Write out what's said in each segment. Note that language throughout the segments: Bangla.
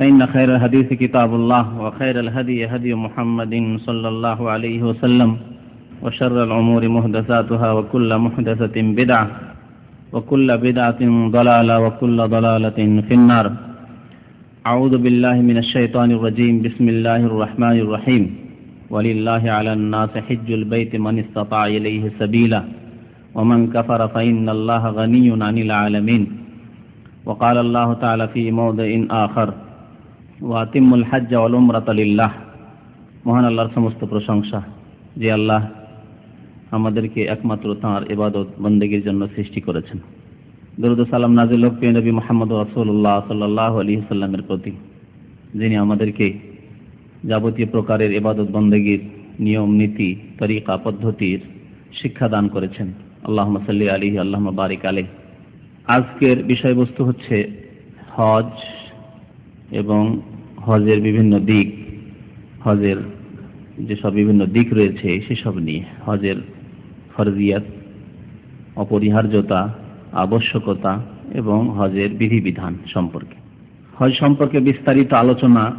فإن خير الحديث كتاب الله وخير الهدي هدي محمد صلى الله عليه وسلم وشر الأمور محدثاتها وكل محدثة بدعة وكل بدعة ضلالة وكل ضلالة في النار. أعوذ بالله من الشيطان الرجيم. بسم الله الرحمن الرحيم. ولله على الناس حج البيت من استطاع إليه سبيلا. ومن كفر فإن الله غني عن العالمين. وقال الله تعالى في موضع آخر. ওয়াতিমুল হাজ্জা ওয়াল উমরাতা লিল্লাহ। মহান আল্লাহর সমস্ত প্রশংসা। যে আল্লাহ আমাদেরকে একমাত্র তাঁর এবাদত বন্দেগীর জন্য সৃষ্টি করেছেন। দরুদ সালাম নাজিল নবী মোহাম্মদ রাসূলুল্লাহ সাল্লাল্লাহু আলাইহি সাল্লামের প্রতি, যিনি আমাদেরকে যাবতীয় প্রকারের এবাদত বন্দেগীর নিয়ম, নীতি, তরিকা, পদ্ধতির শিক্ষা দান করেছেন। আল্লাহ সাল্লি আলী আল্লাহ বারিক আলী আজকের বিষয়বস্তু হচ্ছে হজ এবং হজের বিভিন্ন দিক, হজের যেসব বিভিন্ন দিক রয়েছে সেসব নিয়ে হজের ফরজিয়াত, অপরিহার্যতা, আবশ্যকতা এবং হজের বিধিবিধান সম্পর্কে। হজ সম্পর্কে বিস্তারিত আলোচনা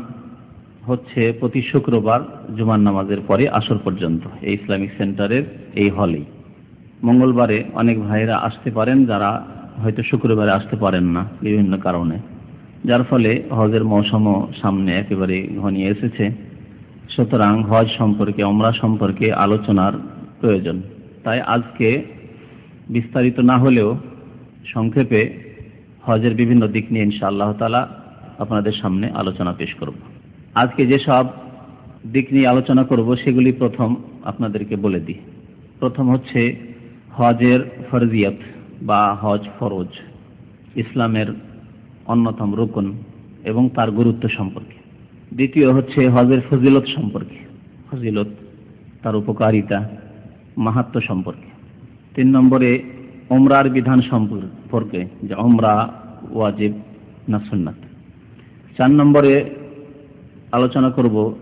হচ্ছে প্রতি শুক্রবার জুমার নামাজের পরে আসর পর্যন্ত এই ইসলামিক সেন্টারের এই হলেই। মঙ্গলবারে অনেক ভাইয়েরা আসতে পারেন যারা হয়তো শুক্রবারে আসতে পারেন না বিভিন্ন কারণে। যার ফলে হজের মৌসুমও সামনে একেবারে ঘনিয়ে এসেছে। সুতরাং হজ সম্পর্কে অমরা সম্পর্কে আলোচনার প্রয়োজন। তাই আজকে বিস্তারিত না হলেও সংক্ষেপে হজের বিভিন্ন দিক নিয়ে ইনশা আল্লাহ তালা আপনাদের সামনে আলোচনা পেশ করব। আজকে যেসব দিক নিয়ে আলোচনা করব, সেগুলি প্রথম আপনাদেরকে বলে দিই। প্রথম হচ্ছে হজের ফরজিয়ত বা হজ ফরজ। ইসলামের অন্যতম রুকন এবং তার গুরুত্ব সম্পর্কে। দ্বিতীয় হচ্ছে হজের ফজিলত সম্পর্কে। ফজিলত, তার উপকারিতা, মাহাত্ম সম্পর্কে। তিন নম্বরে ওমরার বিধান সম্পর্কে, যে ওমরা ওয়াজিব না সুন্নাত। চার নম্বরে, আলোচনা করব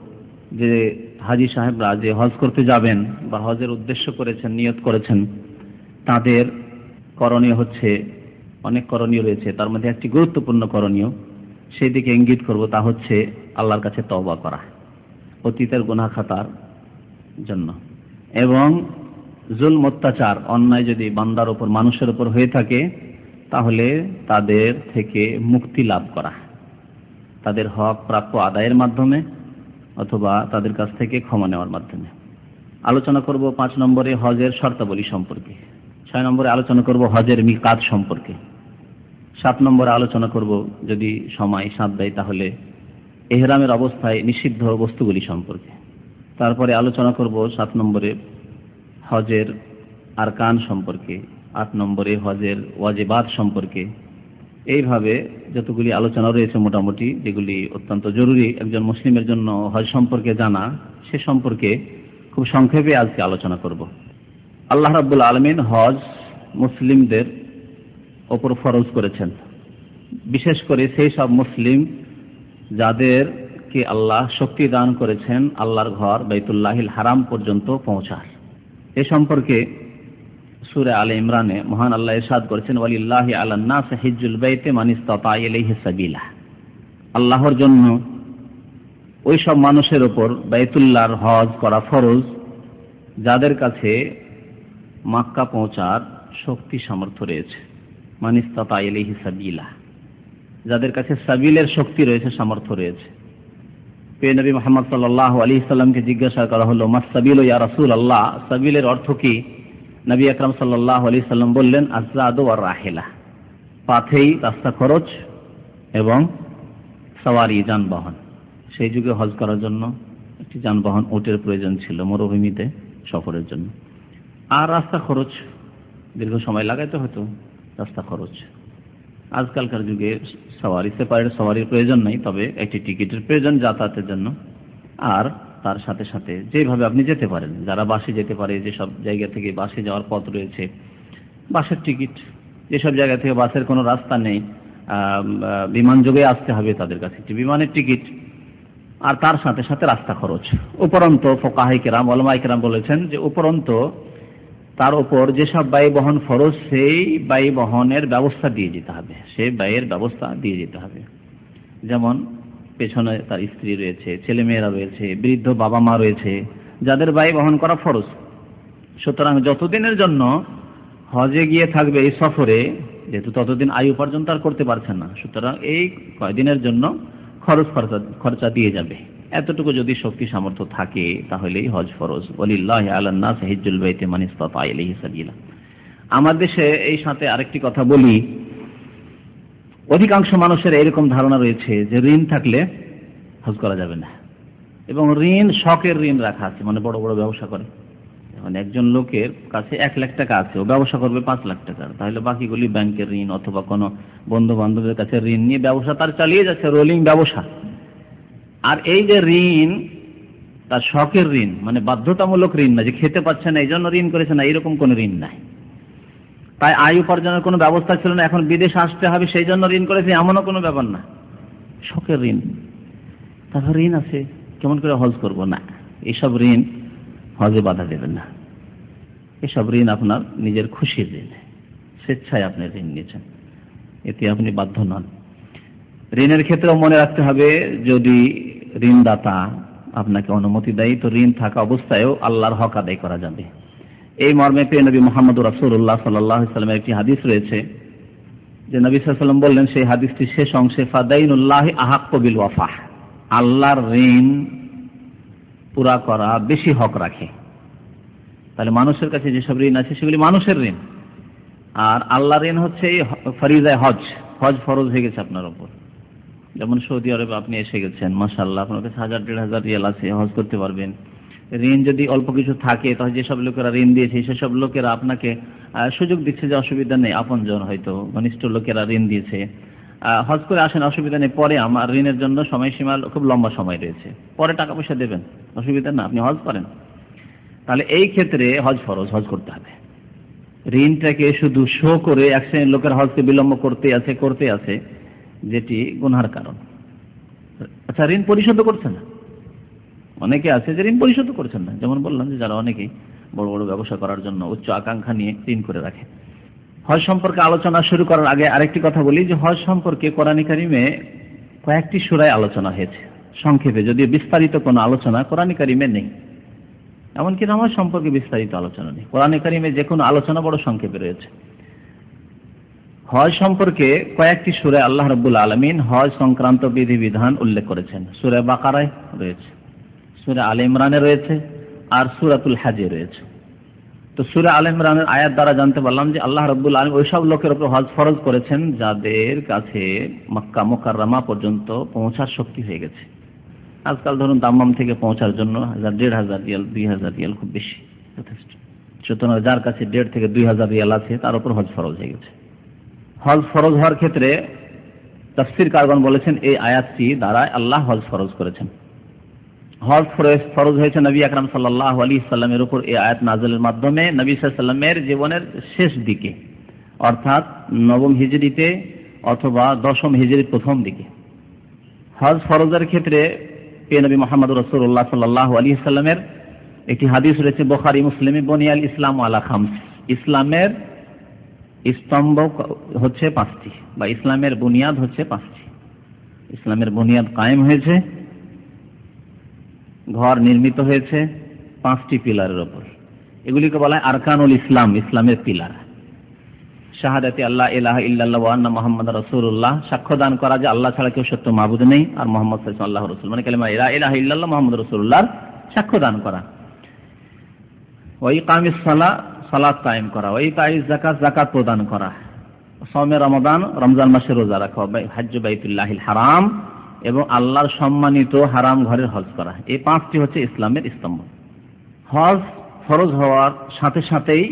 যে হাজি সাহেবরা যে হজ করতে যাবেন বা হজের উদ্দেশ্য করেছেন, নিয়ত করেছেন, তাদের করণীয় হচ্ছে অনেক করণীয় রয়েছে। তার মধ্যে একটি গুরুত্বপূর্ণ করণীয়, সেই দিকে ইঙ্গিত করব, তা হচ্ছে আল্লাহর কাছে তওবা করা, অতীতের গুনাহ খাতার জন্য। এবং জুল অত্যাচার, অন্যায় যদি বান্দার ওপর মানুষের ওপর হয়ে থাকে, তাহলে তাদের থেকে মুক্তি লাভ করা, তাদের হক প্রাপ্য আদায়ের মাধ্যমে অথবা তাদের কাছ থেকে ক্ষমা নেওয়ার মাধ্যমে। আলোচনা করব পাঁচ নম্বরে হজের শর্তাবলী সম্পর্কে। ছয় নম্বরে আলোচনা করব হজের মিকাত সম্পর্কে। সাত নম্বরে আলোচনা করব যদি সময়, সাত দেয় তাহলে। এহরামের অবস্থায় নিষিদ্ধ বস্তুগুলি সম্পর্কে। তারপরে আলোচনা করব সাত নম্বরে হজের আরকান সম্পর্কে, আট নম্বরে হজের ওয়াজেবাদ সম্পর্কে। এইভাবে যতগুলি আলোচনা রয়েছে মোটামুটি, যেগুলি অত্যন্ত জরুরি একজন মুসলিমের জন্য হজ সম্পর্কে জানা, সে সম্পর্কে খুব সংক্ষেপে আজকে আলোচনা করব। আল্লাহ রাবুল আলমিন হজ মুসলিমদের ওপর ফরজ করেছেন। বিশেষ করে সেই সব মুসলিম যাদেরকে আল্লাহ শক্তি দান করেছেন আল্লাহর ঘর বাইতুল্লাহিল হারাম পর্যন্ত পৌঁছার। এ সম্পর্কে সুরে আলে ইমরানে মহান আল্লাহ ইরশাদ করেছেন, ওয়ালিল্লাহ আলান্নাস হিজ্জুল বাইতে মানিস্তাতা ইলাইহি সাবিলা। আল্লাহর জন্য ওই সব মানুষের ওপর বাইতুল্লাহর হজ করা ফরজ, যাদের কাছে মাক্কা পৌঁছার শক্তি সামর্থ্য রয়েছে। মানিস্তাতা ইলাইহি সাবিলা। যাদের কাছে সাবিলের শক্তি রয়েছে, সামর্থ্য রয়েছে। পে নবী মোহাম্মদ সাল্লাহ আলী সাল্লামকে জিজ্ঞাসা করা হলো মাসাবিল ইয়া রাসুল আল্লাহ সাবিলের অর্থ কি? নবী আকরাম সাল্লাহ আলী সাল্লাম বললেন, আজাদ আর রাহেলা। পাথেই রাস্তা খরচ এবং সওয়ারি যানবাহন। সেই যুগে হজ করার জন্য একটি যানবাহন ওটের প্রয়োজন ছিল, মরুভূমিতে সফরের জন্য। আর রাস্তা খরচ দীর্ঘ সময় লাগাইতে হতো। রাস্তা খরচ। আজকালকার যুগে সওয়ারি সেপারেট সওয়ারির প্রয়োজন নেই, তবে একটি টিকিটের প্রয়োজন যাতায়াতের জন্য। আর তার সাথে সাথে যেভাবে আপনি যেতে পারেন, যারা বাসে যেতে পারে, যেসব জায়গা থেকে বাসে যাওয়ার পথ রয়েছে, বাসের টিকিট, যেসব জায়গা থেকে বাসের কোনো রাস্তা নেই বিমান যোগে আসতে হবে তাদের কাছে একটি বিমানের টিকিট। আর তার সাথে সাথে রাস্তা খরচ। উপরন্ত ফোকাহাই কেরাম অলমাই বলেছেন যে উপরন্ত তার উপর যেসব ব্যয় বহন ফরজ, সেই ব্যয় বহনের ব্যবস্থা দিয়ে যেতে হবে। সেই ব্যয়ের ব্যবস্থা দিয়ে যেতে হবে। যেমন পেছনে তার স্ত্রী রয়েছে ছেলে মেয়েরা রয়েছে, বৃদ্ধ বাবা মা রয়েছে, যাদের ব্যয় বহন করা ফরজ। সুতরাং যতদিনের জন্য হজে গিয়ে থাকবে এই সফরে, যেহেতু ততদিন আয়ু উপার্জন তার করতে পারছেন না, সুতরাং এই কয়দিনের জন্য খরচ খরচা খরচা দিয়ে যাবে। এতটুকু যদি শক্তি সামর্থ্য থাকে, তাহলেই হজ ফরজ। ওলিল্লাহ আল্লাহ সাহিজুল বাইতে সাবিলা। আমার দেশে এই সাথে আরেকটি কথা বলি। অধিকাংশ মানুষের এরকম ধারণা রয়েছে যে ঋণ থাকলে হজ করা যাবে না। এবং ঋণ, শখের ঋণ রাখা আছে মানে বড় বড় ব্যবসা করে। মানে একজন লোকের কাছে এক লাখ টাকা আছে, ও ব্যবসা করবে পাঁচ লাখ টাকার। তাহলে বাকিগুলি ব্যাংকের ঋণ অথবা কোনো বন্ধু বান্ধবের কাছে ঋণ নিয়ে ব্যবসা তার চালিয়ে যাচ্ছে রোলিং ব্যবসা। আর এই যে ঋণ তার শখের ঋণ মানে বাধ্যতামূলক ঋণ না, যে খেতে পাচ্ছে না এই জন্য ঋণ করেছে না এরকম কোনো ঋণ নাই। তাই আয় উপার্জনের কোনো ব্যবস্থা ছিল না, এখন বিদেশ আসতে হবে সেই জন্য ঋণ করেছে, এমনও কোনো ব্যাপার না। শখের ঋণ। তারপর ঋণ আছে, কেমন করে হজ করব? না, এসব ঋণ হজে বাধা দেবেন না। এসব ঋণ আপনার নিজের খুশির ঋণ, স্বেচ্ছায় আপনি ঋণ নিয়েছেন। এতে আপনি বাধ্য নন। ঋণের ক্ষেত্রেও মনে রাখতে হবে, যদি ঋণদাতা আপনাকে অনুমতি দেয়, তো ঋণ থাকা অবস্থায়ও আল্লাহর হক আদায় করা যাবে। এই মর্মে পেয়ে নবী মোহাম্মদ রাসুল্লাহ সাল্লাহ সাল্লামের একটি হাদিস রয়েছে, যে নবী সাল্লাম বললেন, সেই হাদিসটি শেষ অংশে, ফাদাইনুল্লাহ আহাক কবিল ওয়াফাহ। আল্লাহর ঋণ পুরা করা বেশি হক রাখে। তাহলে মানুষের কাছে যেসব ঋণ আছে, সেগুলি মানুষের ঋণ। আর আল্লাহ ঋণ হচ্ছে ফরিজায় হজ। হজ ফরজ হয়ে গেছে আপনার ওপর যেমন সৌদি আরবে আপনি এসে গেছেন মাসাল্লাহ আপনার কাছে হাজার, দেড় হাজার রিয়াল আছে, হজ করতে পারবেন। ঋণ যদি অল্প কিছু থাকে, তাহলে যেসব লোকেরা ঋণ দিয়েছে, সেসব লোকেরা আপনাকে সুযোগ দিচ্ছে যে অসুবিধা নেই, আপনজন হয়তো, ঘনিষ্ঠ লোকেরা ঋণ দিয়েছে। হজ করে আসেন, অসুবিধা নেই, পরে আমার ঋণের জন্য সময়সীমা খুব লম্বা সময় রয়েছে। পরে টাকা পয়সা দেবেন, অসুবিধা না, আপনি হজ করেন। তাহলে এই ক্ষেত্রে হজ ফরজ, হজ করতে হবে। ঋণটাকে শুধু শো করে এক শ্রেণির লোকের হজকে বিলম্ব করতে আছে করতে আছে। যেটি গুনহার কারণ। আচ্ছা ঋণ পরিশোধ করছে না? অনেকে আছে যে ঋণ পরিশোধ করছেন না। যেমন বললাম যে যারা অনেকেই বড় বড় ব্যবসা করার জন্য উচ্চ আকাঙ্ক্ষা নিয়ে ঋণ করে রাখে। হজ সম্পর্কে আলোচনা শুরু করার আগে আরেকটি কথা বলি যে হজ সম্পর্কে কোরআন কারিমে কয়েকটি সুরায় আলোচনা হয়েছে। সংক্ষেপে যদি বিস্তারিত কোনো আলোচনা কোরআন কারিমে নেই। এমনকি নামাজ সম্পর্কে বিস্তারিত আলোচনা নেই। কোরআন কারিমে যে কোনো আলোচনা বড় সংক্ষেপে রয়েছে। হজ সম্পর্কে কয়েকটি সুরে আল্লাহ রব্বুল আলমিন হজ সংক্রান্ত বিধিবিধান উল্লেখ করেছেন। সুরে বাকারায় রয়েছে সুরে আল ইমরানে রয়েছে, আর সুরাতুল হাজে রয়েছে। তো সুরে আল ইমরানের আয়াত দ্বারা জানতে পারলাম যে আল্লাহ রব্বুল আলম ওইসব লোকের উপর হজ ফরজ করেছেন যাদের কাছে মক্কা মোকাররামা পর্যন্ত পৌঁছার শক্তি হয়ে গেছে। আজকাল ধরুন দাম্মাম থেকে পৌঁছার জন্য হাজার, দেড় হাজার রিয়াল, দুই হাজার রিয়াল খুব বেশি যথেষ্ট। সুতরাং যার কাছে দেড় থেকে দুই হাজার রিয়াল আছে, তার উপর হজ ফরজ হয়ে গেছে। হজ ফরজ হওয়ার ক্ষেত্রে তফসির কারগন বলেছেন, এই আয়াতটি দ্বারা আল্লাহ হজ ফরজ করেছেন। হজ ফরজ হয়েছে নবী আকরাম সাল্লাহ আলী সাল্লামের উপর এই আয়াত নাজলের মাধ্যমে, নবী সাল্লামের জীবনের শেষ দিকে, অর্থাৎ নবম হিজড়িতে অথবা দশম হিজড়ির প্রথম দিকে। হজ ফরজের ক্ষেত্রে পে নবী মোহাম্মদ রসুল্লাহ সাল্লাহ আলী সাল্লামের একটি হাদিস রয়েছে, বোখারি, মুসলিমে বনিয়াল ইসলাম আলা খামস। ইসলামের স্তম্ভ হচ্ছে পাঁচটি বা ইসলামের বুনিয়াদ হচ্ছে পাঁচটি। ইসলামের বুনিয়াদ কায়েম হয়েছে, ঘর নির্মিত হয়েছে পাঁচটি পিলারের ওপর। এগুলিকে বলা হয় আরকানুল ইসলাম, ইসলামের পিলার। শাহাদাতি আল্লাহ ইলাহ ইল্লাল্লাহ ওয়ান্না মোহাম্মদ রসুল্লাহ সাক্ষ্য দান করা যে আল্লাহ ছাড়া কেউ সত্য মাহবুদ নেই আর মোহাম্মদ আল্লাহ রসুল মানে কালিমা ইলা ইলাহ ইল্লাল্লাহ মোহাম্মদ রসুল্লাহর সাক্ষ্য দান করা। ওই কামিস সালাদ কায়েম করা, ওই কাইস জাকাত জাকাত প্রদান করা। সৌমে রমাদান, রমজান মাসে রোজা রাখা হাজ্য বাইতুল্লাহিল হারাম এবং আল্লাহর সম্মানিত হারাম ঘরের হজ করা। এই পাঁচটি হচ্ছে ইসলামের স্তম্ভ। হজ ফরজ হওয়ার সাথে সাথেই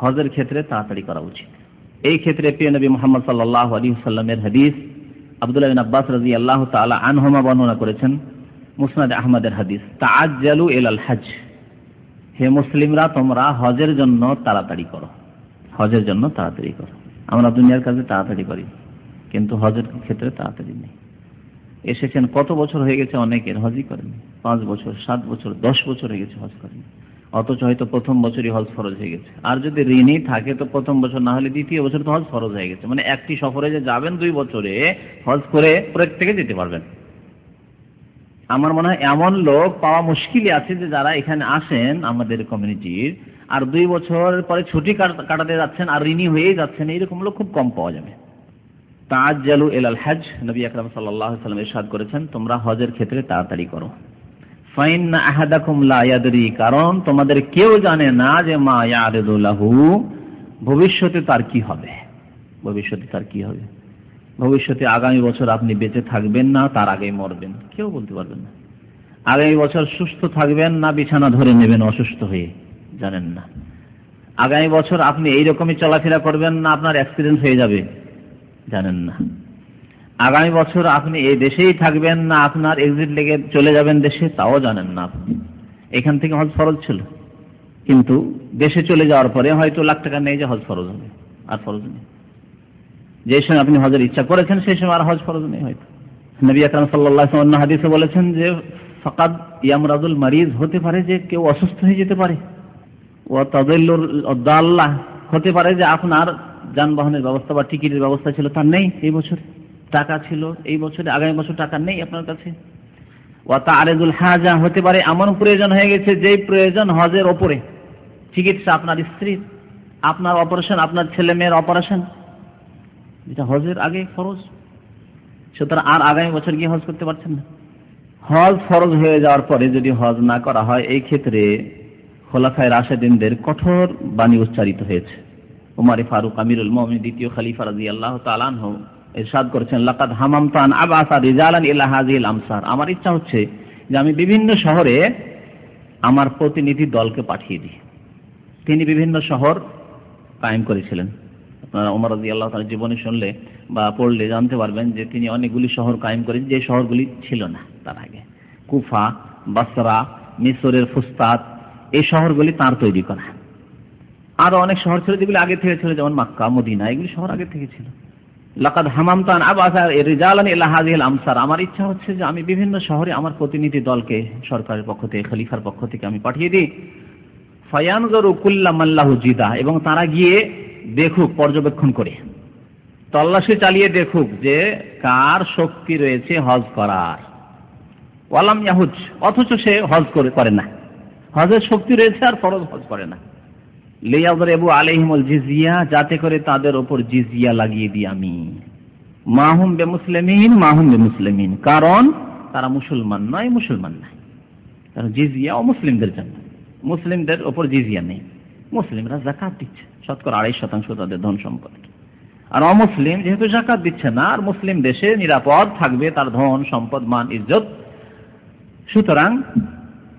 হজের ক্ষেত্রে তাড়াতাড়ি করা উচিত। এই ক্ষেত্রে প্রিয় নবী মোহাম্মদ সাল্লাহ আলী সাল্লামের হাদিস আবদুল্লাহ বিন আব্বাস রাজি আল্লাহ তালা আনহমা বর্ণনা করেছেন, মুসনাদ আহমদের হাদিস, তাআজ্জালু ইলাল হজ হে মুসলিমরা, তোমরা হজের জন্য তাড়াতাড়ি করো। হজের জন্য তাড়াতাড়ি করো। আমরা দুনিয়ার কাজে তাড়াতাড়ি করি, কিন্তু হজের ক্ষেত্রে তাড়াতাড়ি নেই। এসেছেন কত বছর হয়ে গেছে অনেকের, হজই করেনি পাঁচ বছর, সাত বছর, দশ বছর হয়ে গেছে হজ করেনি অথচ হয়তো প্রথম বছরই হজ ফরজ হয়ে গেছে। আর যদি ঋণই থাকে, তো প্রথম বছর না হলে দ্বিতীয় বছর তো হজ ফরজ হয়ে গেছে। মানে একটি সফরে যে যাবেন দুই বছরে, হজ করে প্রত্যেকে যেতে পারবেন। আমার মনে হয় এমন লোক পাওয়া মুশকিলই আছে যে যারা এখানে আসেন আমাদের কমিউনিটির, আর দুই বছর পরে ছুটি কাটাতে যাচ্ছেন আর ঋণী হয়েই যাচ্ছেন, এইরকম লোক খুব কম পাওয়া যাবে। তাজ্জালু এলাল হজ নবী আকরাম সাল্লাল্লাহু সাল্লাম ইরশাদ করেছেন, তোমরা হজের ক্ষেত্রে তাড়াতাড়ি করো। ফাইন আহাদাকুম লা ইয়াদরি, কারণ তোমাদের কেউ জানে না যে মা ইয়ারিদুল্লাহু ভবিষ্যতে তার কি হবে? ভবিষ্যতে তার কি হবে? ভবিষ্যতে আগামী বছর আপনি বেঁচে থাকবেন না, তার আগেই মরবেন। কেউ বলতে পারবেন না। আগামী বছর সুস্থ থাকবেন না, বিছানা ধরে নেবেন অসুস্থ হয়ে, জানেন না। আগামী বছর আপনি এইরকমই চলাফেরা করবেন না, আপনার অ্যাক্সিডেন্ট হয়ে যাবে, জানেন না। আগামী বছর আপনি এই দেশেই থাকবেন না, আপনার এক্সিট লেগে চলে যাবেন দেশে, তাও জানেন না আপনি। এখান থেকে হজ ফরজ ছিল। কিন্তু দেশে চলে যাওয়ার পরে হয়তো লাখ টাকা নেই যে হজ ফরজ হবে, আর ফরজ নেই। যে সময় আপনি হজের ইচ্ছা করেছেন, সেই সময় আর হজ ফরজ নেই হয়তো। নবী আকরাম সাল্লাহ অন্য হাদিসে বলেছেন যে, ফকাদ ইয়ামরাজুল মারিজ হতে পারে যে কেউ অসুস্থ হয়ে যেতে পারে। ও তাদুল্লুর দাল্লাহ হতে পারে যে আপনার যানবাহনের ব্যবস্থা বা টিকিটের ব্যবস্থা ছিল, তার নেই এই বছর। টাকা ছিল এই বছরে, আগামী বছর টাকা নেই আপনার কাছে। ও তা আরেদুল হাজা হতে পারে এমন প্রয়োজন হয়ে গেছে যেই প্রয়োজন হজের ওপরে। চিকিৎসা আপনার স্ত্রীর, আপনার অপারেশন, আপনার ছেলে মেয়ের অপারেশন। এটা হজের আগে ফরজ, সুতরাং আর আগামী বছর গিয়ে হজ করতে পারছেন না। হজ ফরজ হয়ে যাওয়ার পরে যদি হজ না করা হয়, এই ক্ষেত্রে খোলাফায় রাশেদিনদের কঠোর বাণী উচ্চারিত হয়েছে। উমারি ফারুক আমিরুল মমিন দ্বিতীয় খালিফা রাজি আল্লাহ তালানহ এরশাদ করেছেন, লাকাদ হামাম হামামতান আবাসা রিজালান ইলাহাজিল আমসার। আমার ইচ্ছা হচ্ছে যে আমি বিভিন্ন শহরে আমার প্রতিনিধি দলকে পাঠিয়ে দিই। তিনি বিভিন্ন শহর কায়েম করেছিলেন। ওমর রাজি আল্লাহ তার জীবনে শুনলে বা পড়লে জানতে পারবেন যে তিনি অনেকগুলি শহর কায়েম করেন, যে শহরগুলি ছিল না তার আগে। কুফা, বাসরা মিশরের ফুস্তাদ, এই শহরগুলি তার তৈরি করা। আরও অনেক শহর ছিল যেগুলি আগে থেকে ছিল, যেমন মাক্কা, মদিনা, এগুলি শহর আগে থেকে ছিল। লাকাদ হামামতান আমসার। আমার ইচ্ছা হচ্ছে যে আমি বিভিন্ন শহরে আমার প্রতিনিধি দলকে সরকারের পক্ষ থেকে, খলিফার পক্ষ থেকে আমি পাঠিয়ে দিই। ফায়ানজরু কুল্লা মাল্লাহু জিদা, এবং তারা গিয়ে দেখুক, পর্যবেক্ষণ করে। তল্লাশি চালিয়ে দেখুক যে কার শক্তি রয়েছে হজ করার। ওয়ালাম ইয়াহুজ অথচ সে হজ করে করে না। হজের শক্তি রয়েছে আর ফরজ হজ করে না। আলহিমুল জিজিয়া, যাতে করে তাদের ওপর জিজিয়া লাগিয়ে দিই আমি। মাহুম বে মুসলিমিন মাহুম বে মুসলিমিন কারণ তারা মুসলমান নয় মুসলমান নয় কারণ জিজিয়া মুসলিমদের জন্য। মুসলিমদের ওপর জিজিয়া নেই। মুসলিমরা জাকাত দিচ্ছে। শতকরা আড়াই শতাংশ তাদের ধন সম্পদ আর অমুসলিম যেহেতু জাকাত দিচ্ছে না, আর মুসলিম দেশে নিরাপদ থাকবে, তার ধন, সম্পদ, মান, ইজ্জত, সুতরাং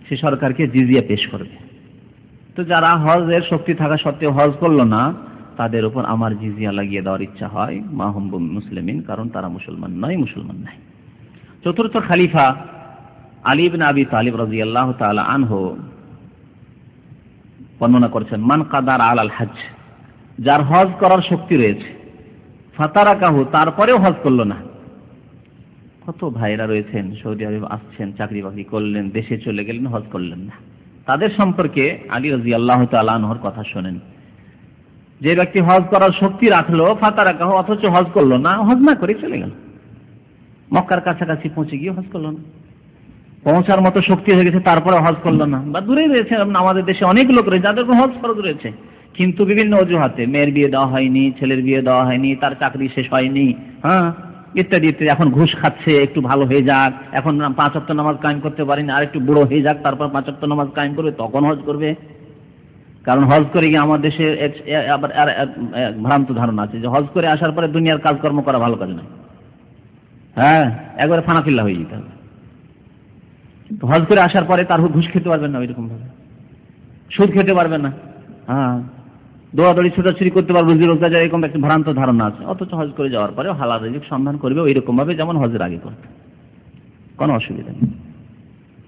সে সরকারকে জিজিয়া পেশ করবে। তো যারা হজের শক্তি থাকা সত্ত্বেও হজ করল না, তাদের উপর আমার জিজিয়া লাগিয়ে দেওয়ার ইচ্ছা হয় মাহম মুসলিমিন, কারণ তারা মুসলমান নয়, মুসলমান নাই। চতুর্থ খালিফা আলিবিন আবি তালিব আল্লাহ তালা আনহো বর্ণনা করেছেন, মান কাদার আল আল হাজ যার হজ করার শক্তি রয়েছে। ফাতারা কাহু তারপরেও হজ করল না। কত ভাইরা রয়েছেন, সৌদি আরব আসছেন চাকরি বাকরি করলেন, দেশে চলে গেলেন, হজ করলেন না। তাদের সম্পর্কে আলী রাজি আল্লাহ তালহর কথা শোনেন। যে ব্যক্তি হজ করার শক্তি রাখল ফাতারা কাহু অথচ হজ করল না, হজ না করে চলে গেল। মক্কার কাছাকাছি পৌঁছে গিয়ে হজ করল না। পৌঁছার মতো শক্তি হয়ে গেছে তারপরে হজ করল না। বা দূরেই রয়েছে আমাদের দেশে অনেক লোক রয়েছে, যাদের কোনো হজ ফরজ রয়েছে। কিন্তু বিভিন্ন অজুহাতে, মেয়ের বিয়ে দেওয়া হয়নি, ছেলের বিয়ে দেওয়া হয়নি, তার চাকরি শেষ হয়নি হ্যাঁ ইত্যাদি ইত্যাদি। এখন ঘুষ খাচ্ছে, একটু ভালো হয়ে যাক, এখন পাঁচ অক্ট নামাজ কায়েম করতে পারিনি আর একটু বুড়ো হয়ে যাক, তারপর পাঁচ অক্ট নামাজ কায়েম করবে, তখন হজ করবে। কারণ হজ করে গিয়ে আমার দেশে আবার ভ্রান্ত ধারণা আছে যে হজ করে আসার পরে দুনিয়ার কাজকর্ম করা ভালো কাজ নয়। হ্যাঁ একবারে ফানাফিল্লা হয়ে যেতে হবে। হজ করে আসার পরে তার ঘুষ খেতে পারবেন না ওইরকম ভাবে। সুদ খেতে পারবে না। হ্যাঁ। দৌড়াদৌড়ি ছোটাছুটি করতে পারব রুজি রোজগার যায়, এরকম একটা ভ্রান্ত ধারণা আছে। অথচ হজ করে যাওয়ার পরে হালাল রিজিক সন্ধান করবে ওইরকম ভাবে যেমন হজের আগে করতে। কোনো অসুবিধা নেই।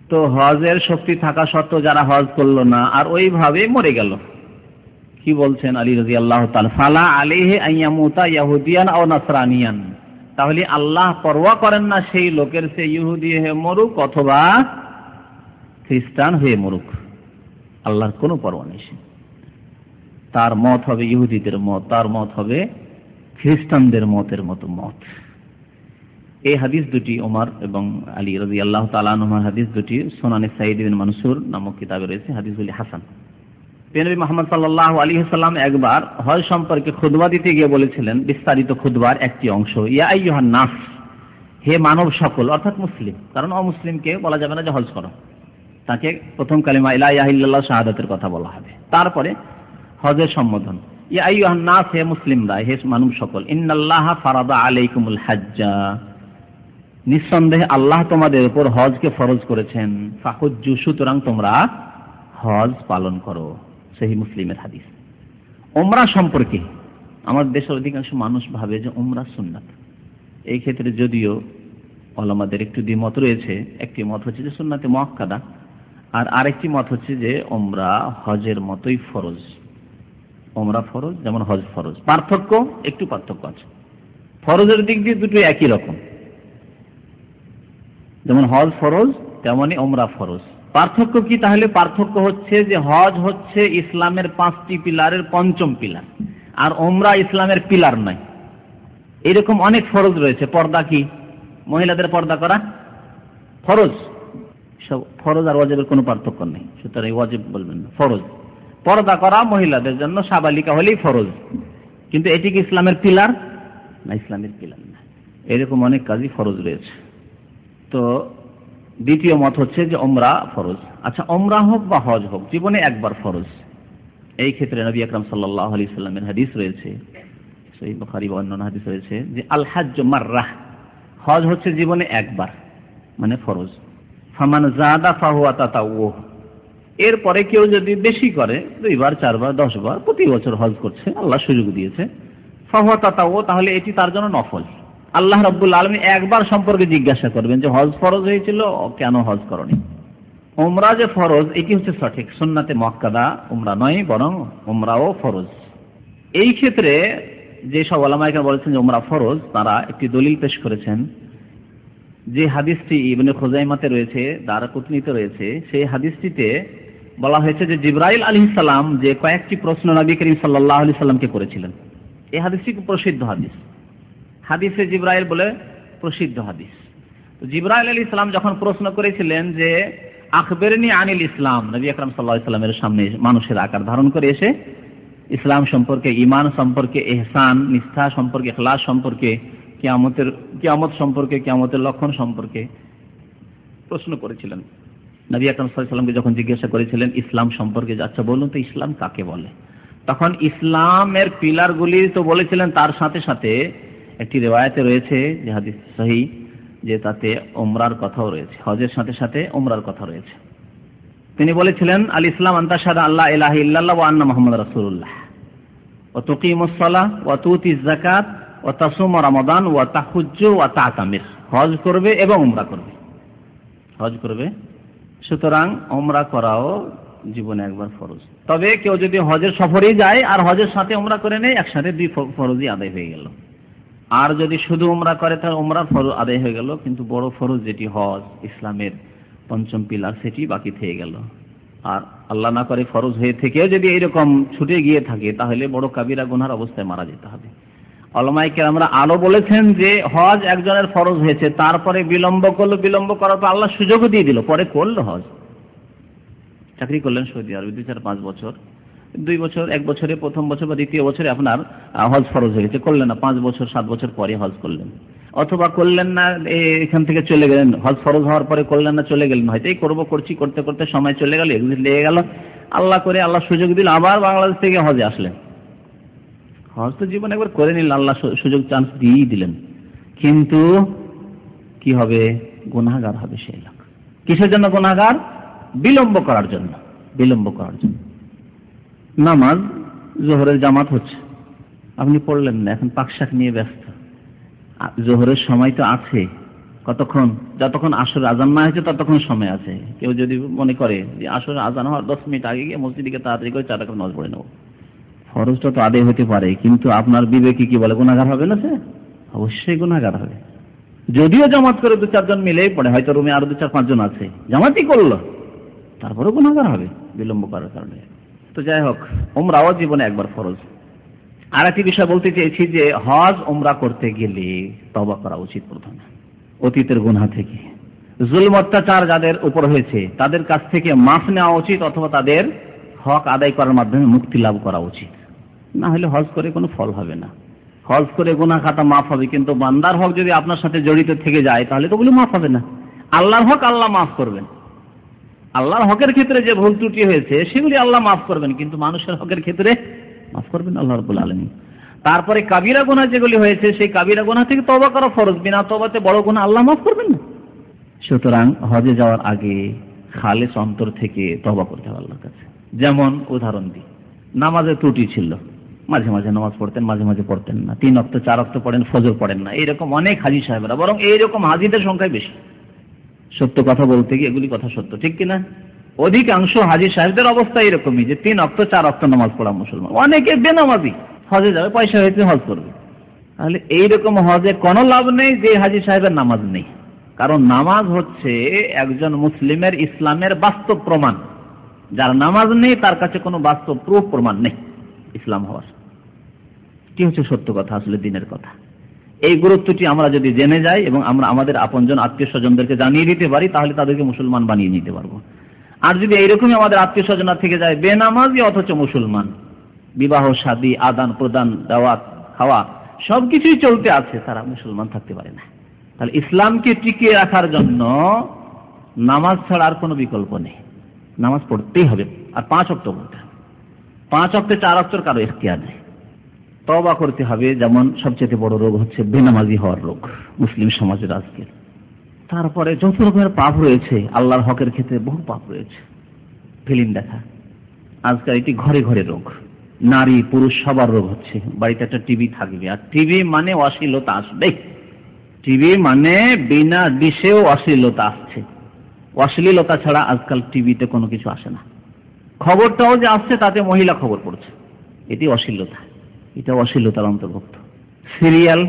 তো হজের শক্তি থাকা সত্ত্বেও যারা হজ করল না, আর ওইভাবে মরে গেল। কি বলছেন আলী রাজি আল্লাহ ফালা আলিহে আইয়ামুতা ইয়াহুদিয়ান ও নাসরানিয়ান। তাহলে আল্লাহ পরোয়া করেন না সেই লোকের, সে ইহুদি হয়ে মরুক অথবা খ্রিস্টান হয়ে মরুক। আল্লাহর কোনো পরোয়া নেই তার মত হবে ইহুদিদের মত, তার মত হবে খ্রিস্টানদের মতের মতো মত। এই হাদিস দুটি ওমর এবং আলী রবি আল্লাহ তালানহমার হাদিস দুটি সোনানি সাইদ বিন মানসুর নামক কিতাবে রয়েছে। হাদিসুল হাসান। পেনবী মোহাম্মদ সাল্লাহ আলী সাল্লাম একবার হজ সম্পর্কে খুদবা দিতে গিয়ে বলেছিলেন, বিস্তারিত খুদবার একটি অংশ, ইয়া আইয়ুহান নাস, হে মানব সকল, অর্থাৎ মুসলিম, কারণ অমুসলিমকে বলা যাবে না যে হজ করো। তাকে প্রথম কালিমা ইলাহ শাহাদাতের কথা বলা হবে। তারপরে হজের সম্বোধন। ইয়া আইয়ুহান নাস, হে মুসলিমরা, হে মানব সকল, ইন্নাল্লাহ ফারাদা আলাইকুমুল হাজ্জা। নিঃসন্দেহে আল্লাহ তোমাদের উপর হজকে ফরজ করেছেন। ফাহুজ্জু, সুতরাং তোমরা হজ পালন করো। সেই মুসলিমের হাদিস। ওমরা সম্পর্কে আমার দেশের অধিকাংশ মানুষ ভাবে যে ওমরা সুন্নাত। এই ক্ষেত্রে যদিও অলমাদের একটু দ্বিমত রয়েছে, একটি মত হচ্ছে যে সুন্নাতে মক্কাদা আর আরেকটি মত হচ্ছে যে ওমরা হজের মতোই ফরজ। ওমরা ফরজ যেমন হজ ফরজ। পার্থক্য, একটু পার্থক্য আছে। ফরজের দিক দিয়ে দুটো একই রকম। যেমন হজ ফরজ তেমনই ওমরা ফরজ। পার্থক্য কি? তাহলে পার্থক্য হচ্ছে যে হজ হচ্ছে ইসলামের পাঁচটি পিলারের পঞ্চম পিলার, আর ওমরা ইসলামের পিলার নয়। এরকম অনেক ফরজ রয়েছে। পর্দা কি? মহিলাদের পর্দা করা ফরজ? সব ফরজ আর ওয়াজেবের কোনো পার্থক্য নেই। সুতরাং ওয়াজেব বলবেন না, ফরজ। পর্দা করা মহিলাদের জন্য সাবালিকা হলেই ফরজ। কিন্তু এটি কি ইসলামের পিলার? না, ইসলামের পিলার না। এরকম অনেক কাজই ফরজ রয়েছে। তো দ্বিতীয় মত হচ্ছে যে ওমরা ফরজ। আচ্ছা ওমরা হোক বা হজ হোক, জীবনে একবার ফরজ। এই ক্ষেত্রে নবী আকরাম সাল্লাহ আলি সাল্লামের হাদিস রয়েছে সেই বখারি বা অন্যান্য হাদিস রয়েছে যে, আল হাজ মার্রাহ, হজ হচ্ছে জীবনে একবার মানে ফরজ। ফামান জাদা ফাহুয়া তাতাও এরপরে কেউ যদি বেশি করে, দুইবার, চারবার দশ বার প্রতি বছর হজ করছে, আল্লাহ সুযোগ দিয়েছে। ফাহুয়া তাতাও তাহলে এটি তার জন্য নফল। আল্লাহ রব্বুল আলমী একবার সম্পর্কে জিজ্ঞাসা করবেন যে হজ ফরজ হয়েছিল? কেন হজ করনি? উমরা যে ফরজ, এটি হচ্ছে সঠিক। সুন্নাতে মক্কাদা উমরা নয়, বরং উমরাও ফরজ। এই ক্ষেত্রে যে সব আলামাইকা বলেছেন যে উমরা ফরজ, তারা একটি দলিল পেশ করেছেন। যে হাদিসটি ইবনে খোজাইমাতে রয়েছে দ্বারা কুতনিতে রয়েছে, সেই হাদিসটিতে বলা হয়েছে যে জিব্রাইল আলী সাল্লাম যে কয়েকটি প্রশ্ন নবী করিম সাল্লাহ আলি সাল্লামকে করেছিলেন। এই হাদিসটি প্রসিদ্ধ হাদিস। হাদিসে জিব্রাইল বলে প্রসিদ্ধ হাদিস। জিব্রাইল আলী ইসলাম যখন প্রশ্ন করেছিলেন যে, আখবেরনি আনিল ইসলাম নবী আকরাম সাল্লাহ ইসলামের সামনে মানুষের আকার ধারণ করে এসে ইসলাম সম্পর্কে ইমান সম্পর্কে, এহসান, নিষ্ঠা সম্পর্কে ক্লাস সম্পর্কে, কিয়ামতের, কিয়ামত সম্পর্কে, কিয়ামতের লক্ষণ সম্পর্কে প্রশ্ন করেছিলেন। নবী আকরম সাল্লামকে যখন জিজ্ঞাসা করেছিলেন, ইসলাম সম্পর্কে আচ্ছা বলুন তো, ইসলাম কাকে বলে? তখন ইসলামের পিলারগুলি তো বলেছিলেন, তার সাথে সাথে একটি রেওয়ায়তে রয়েছে যে হাদিস সহি যে তাতে ওমরার কথাও রয়েছে, হজের সাথে সাথে ওমরার কথা রয়েছে। তিনি বলেছিলেন, আল ইসলাম আন্তাসাদ আল্লাহ ইলাহ ইল্লাল্লাহ ও আন্না মোহাম্মদ রাসুল্লাহ ও তুকিমুসলা ও তুতি জাকাত ও তাসুম রমাদান ও তাহুজ্জ ও তাতামির। হজ করবে এবং ওমরা করবে। হজ করবে। সুতরাং ওমরা করাও জীবনে একবার ফরজ। তবে কেউ যদি হজের সফরেই যায় আর হজের সাথে ওমরা করে নেয়, একসাথে দুই ফরজই আদায় হয়ে গেল। আর যদি শুধু উমরা করে, তাহলে উমরার ফরজ আদায় হয়ে গেল, কিন্তু বড় ফরজ যেটি হজ, ইসলামের পঞ্চম পিলার সেটি বাকি থেকে গেল। আর আল্লাহ না করে ফরজ হয়ে থেকেও যদি এইরকম ছুটে গিয়ে থাকে, তাহলে বড় কাবিরা গুনার অবস্থায় মারা যেতে হবে। অলমাইকে আমরা আরও বলেছেন যে, হজ একজনের ফরজ হয়েছে, তারপরে বিলম্ব করল, বিলম্ব করার পর আল্লাহ সুযোগও দিয়ে দিল, পরে করল হজ। চাকরি করলেন সৌদি আরবে, দুই চার পাঁচ বছর। দুই বছর, এক বছরে, প্রথম বছর বা দ্বিতীয় বছরে আপনার হজ ফরজ হয়ে গেছে। করলেন না, পাঁচ বছর, সাত বছর পরে হজ করলেন। অথবা করলেন না এখান থেকে চলে গেলেন। হজ ফরজ হওয়ার পরে করলেন না, চলে গেলেন। হয়তো এই করব, করছি, করতে করতে সময় চলে গেল, এগুলি লেগে গেল। আল্লাহ করে, আল্লাহ সুযোগ দিল, আবার বাংলাদেশ থেকে হজে আসলেন। হজ তো জীবন একবার করে নিলেন, আল্লাহ সুযোগ, চান্স দিয়েই দিলেন। কিন্তু কি হবে? গুনাগার হবে সেই লোক। কিসের জন্য গুনাগার বিলম্ব করার জন্য, বিলম্ব করার জন্য। নামাজ জোহরের জামাত হচ্ছে। আপনি পড়লেন না, এখন পাকশাক নিয়ে ব্যস্ত। জোহরের সময় তো আছে। কতক্ষণ? যতক্ষণ আসর আজান না হয়েছে, ততক্ষণ সময় আছে। কেউ যদি মনে করে যে আসর আজান হওয়ার দশ মিনিট আগে গিয়ে মসজিদকে তাড়াতাড়ি করে চার টাকা নজ পড়ে নেব। ফরজটা তো আদায় হতে পারে, কিন্তু আপনার বিবেকে কি বলে গুণাগার হবে না সে? অবশ্যই গুণাগার হবে। যদিও জামাত করে দু চারজন মিলেই পড়ে, হয়তো রুমে আরও দু চার পাঁচজন আছে। জামাতই করল তারপরে গুণাগার হবে, বিলম্ব করার কারণে। তো যাই হোক ওমরাও জীবনে একবার ফরজ। আর একটি বিষয় বলতে চেয়েছি যে, হজ ওমরা করতে গেলে তবা করা উচিত প্রথমে, অতীতের গুণা থেকে। জুলম, অত্যাচার যাদের উপর হয়েছে, তাদের কাছ থেকে মাফ নেওয়া উচিত অথবা তাদের হক আদায় করার মাধ্যমে মুক্তি লাভ করা উচিত। না হলে হজ করে কোনো ফল হবে না। হজ করে গুনা খাতা মাফ হবে, কিন্তু বান্দার হক যদি আপনার সাথে জড়িত থেকে যায়, তাহলে তো ওগুলো মাফ হবে না। আল্লাহর হক আল্লাহ মাফ করবেন। আল্লাহর হকের ক্ষেত্রে যে ভুল ত্রুটি হয়েছে, সেগুলি আল্লাহ মাফ করবেন, কিন্তু মানুষের হকের ক্ষেত্রে মাফ করবেন আল্লাহ রবুল আলমী তারপরে কাবিরা গোনা যেগুলি হয়েছে, সেই কাবিরা গোনা থেকে তবা করা ফরজ, বিনা তবাতে বড় গোনা আল্লাহ মাফ করবেন না। সুতরাং হজে যাওয়ার আগে খালেস অন্তর থেকে তবা করতে হবে আল্লাহর কাছে। যেমন উদাহরণ দিই নামাজের ত্রুটি ছিল, মাঝে মাঝে নামাজ পড়তেন, মাঝে মাঝে পড়তেন না। তিন অক্ট চার অক্ট পড়েন, ফজর পড়েন না। এইরকম অনেক হাজি সাহেবরা, বরং এইরকম হাজিদের সংখ্যাই বেশি। সত্য কথা বলতে গিয়ে এগুলি কথা সত্য, ঠিক কিনা? অধিকাংশ হাজির সাহেবদের অবস্থা এরকমই যে তিন অক্ট চার অক্ট নামাজ পড়া মুসলমান। অনেকে বেনামাজি, হজে যাবে, পয়সা হয়েছে, হজ করবে। তাহলে এইরকম হজে কোনো লাভ নেই যে হাজির সাহেবের নামাজ নেই। কারণ নামাজ হচ্ছে একজন মুসলিমের ইসলামের বাস্তব প্রমাণ। যার নামাজ নেই, তার কাছে কোনো বাস্তব প্রুফ প্রমাণ নেই ইসলাম হওয়ার। কি হচ্ছে সত্য কথা, আসলে দিনের কথা? এই গুরুত্বটি আমরা যদি জেনে যাই এবং আমরা আমাদের আপনজন আত্মীয় স্বজনদেরকে জানিয়ে দিতে পারি, তাহলে তাদেরকে মুসলমান বানিয়ে নিতে পারব। আর যদি এইরকমই আমাদের আত্মীয় স্বজনার থেকে যায়, বেনামাজি অথচ মুসলমান। বিবাহ, শাদী, আদান, প্রদান দেওয়া খাওয়া, সবকিছুই চলতে আছে, তারা মুসলমান থাকতে পারে না। তাহলে ইসলামকে টিকিয়ে রাখার জন্য নামাজ ছাড়া আর কোনো বিকল্প নেই। নামাজ পড়তেই হবে। আর পাঁচ অক্ট পড়তে হবে পাঁচ অক্টে চার অক্টর কারও এখতিয়ার নেই। তবা করতে হবে, যেমন সবচেয়ে বড় রোগ হচ্ছে বেনামাজি হওয়ার রোগ, মুসলিম সমাজের আজকের তারপরে যত রকমের পাপ রয়েছে, আল্লাহর হকের ক্ষেত্রে বহু পাপ রয়েছে। ফিলিম দেখা। আজকাল এটি ঘরে ঘরে রোগ। নারী, পুরুষ, সবার রোগ হচ্ছে। বাড়িতে একটা টিভি থাকবে। আর টিভি মানে অশ্লীলতা আসবে। টিভি মানে বিনা ডিশেও অশ্লীলতা আসছে। অশ্লীলতা ছাড়া আজকাল টিভিতে কোনো কিছু আসে না। খবরটাও যে আসছে, তাতে মহিলা খবর পড়ছে। এটি অশ্লীলতা। এটা অশ্লীলতার অন্তর্ভুক্ত। সিরিয়াল,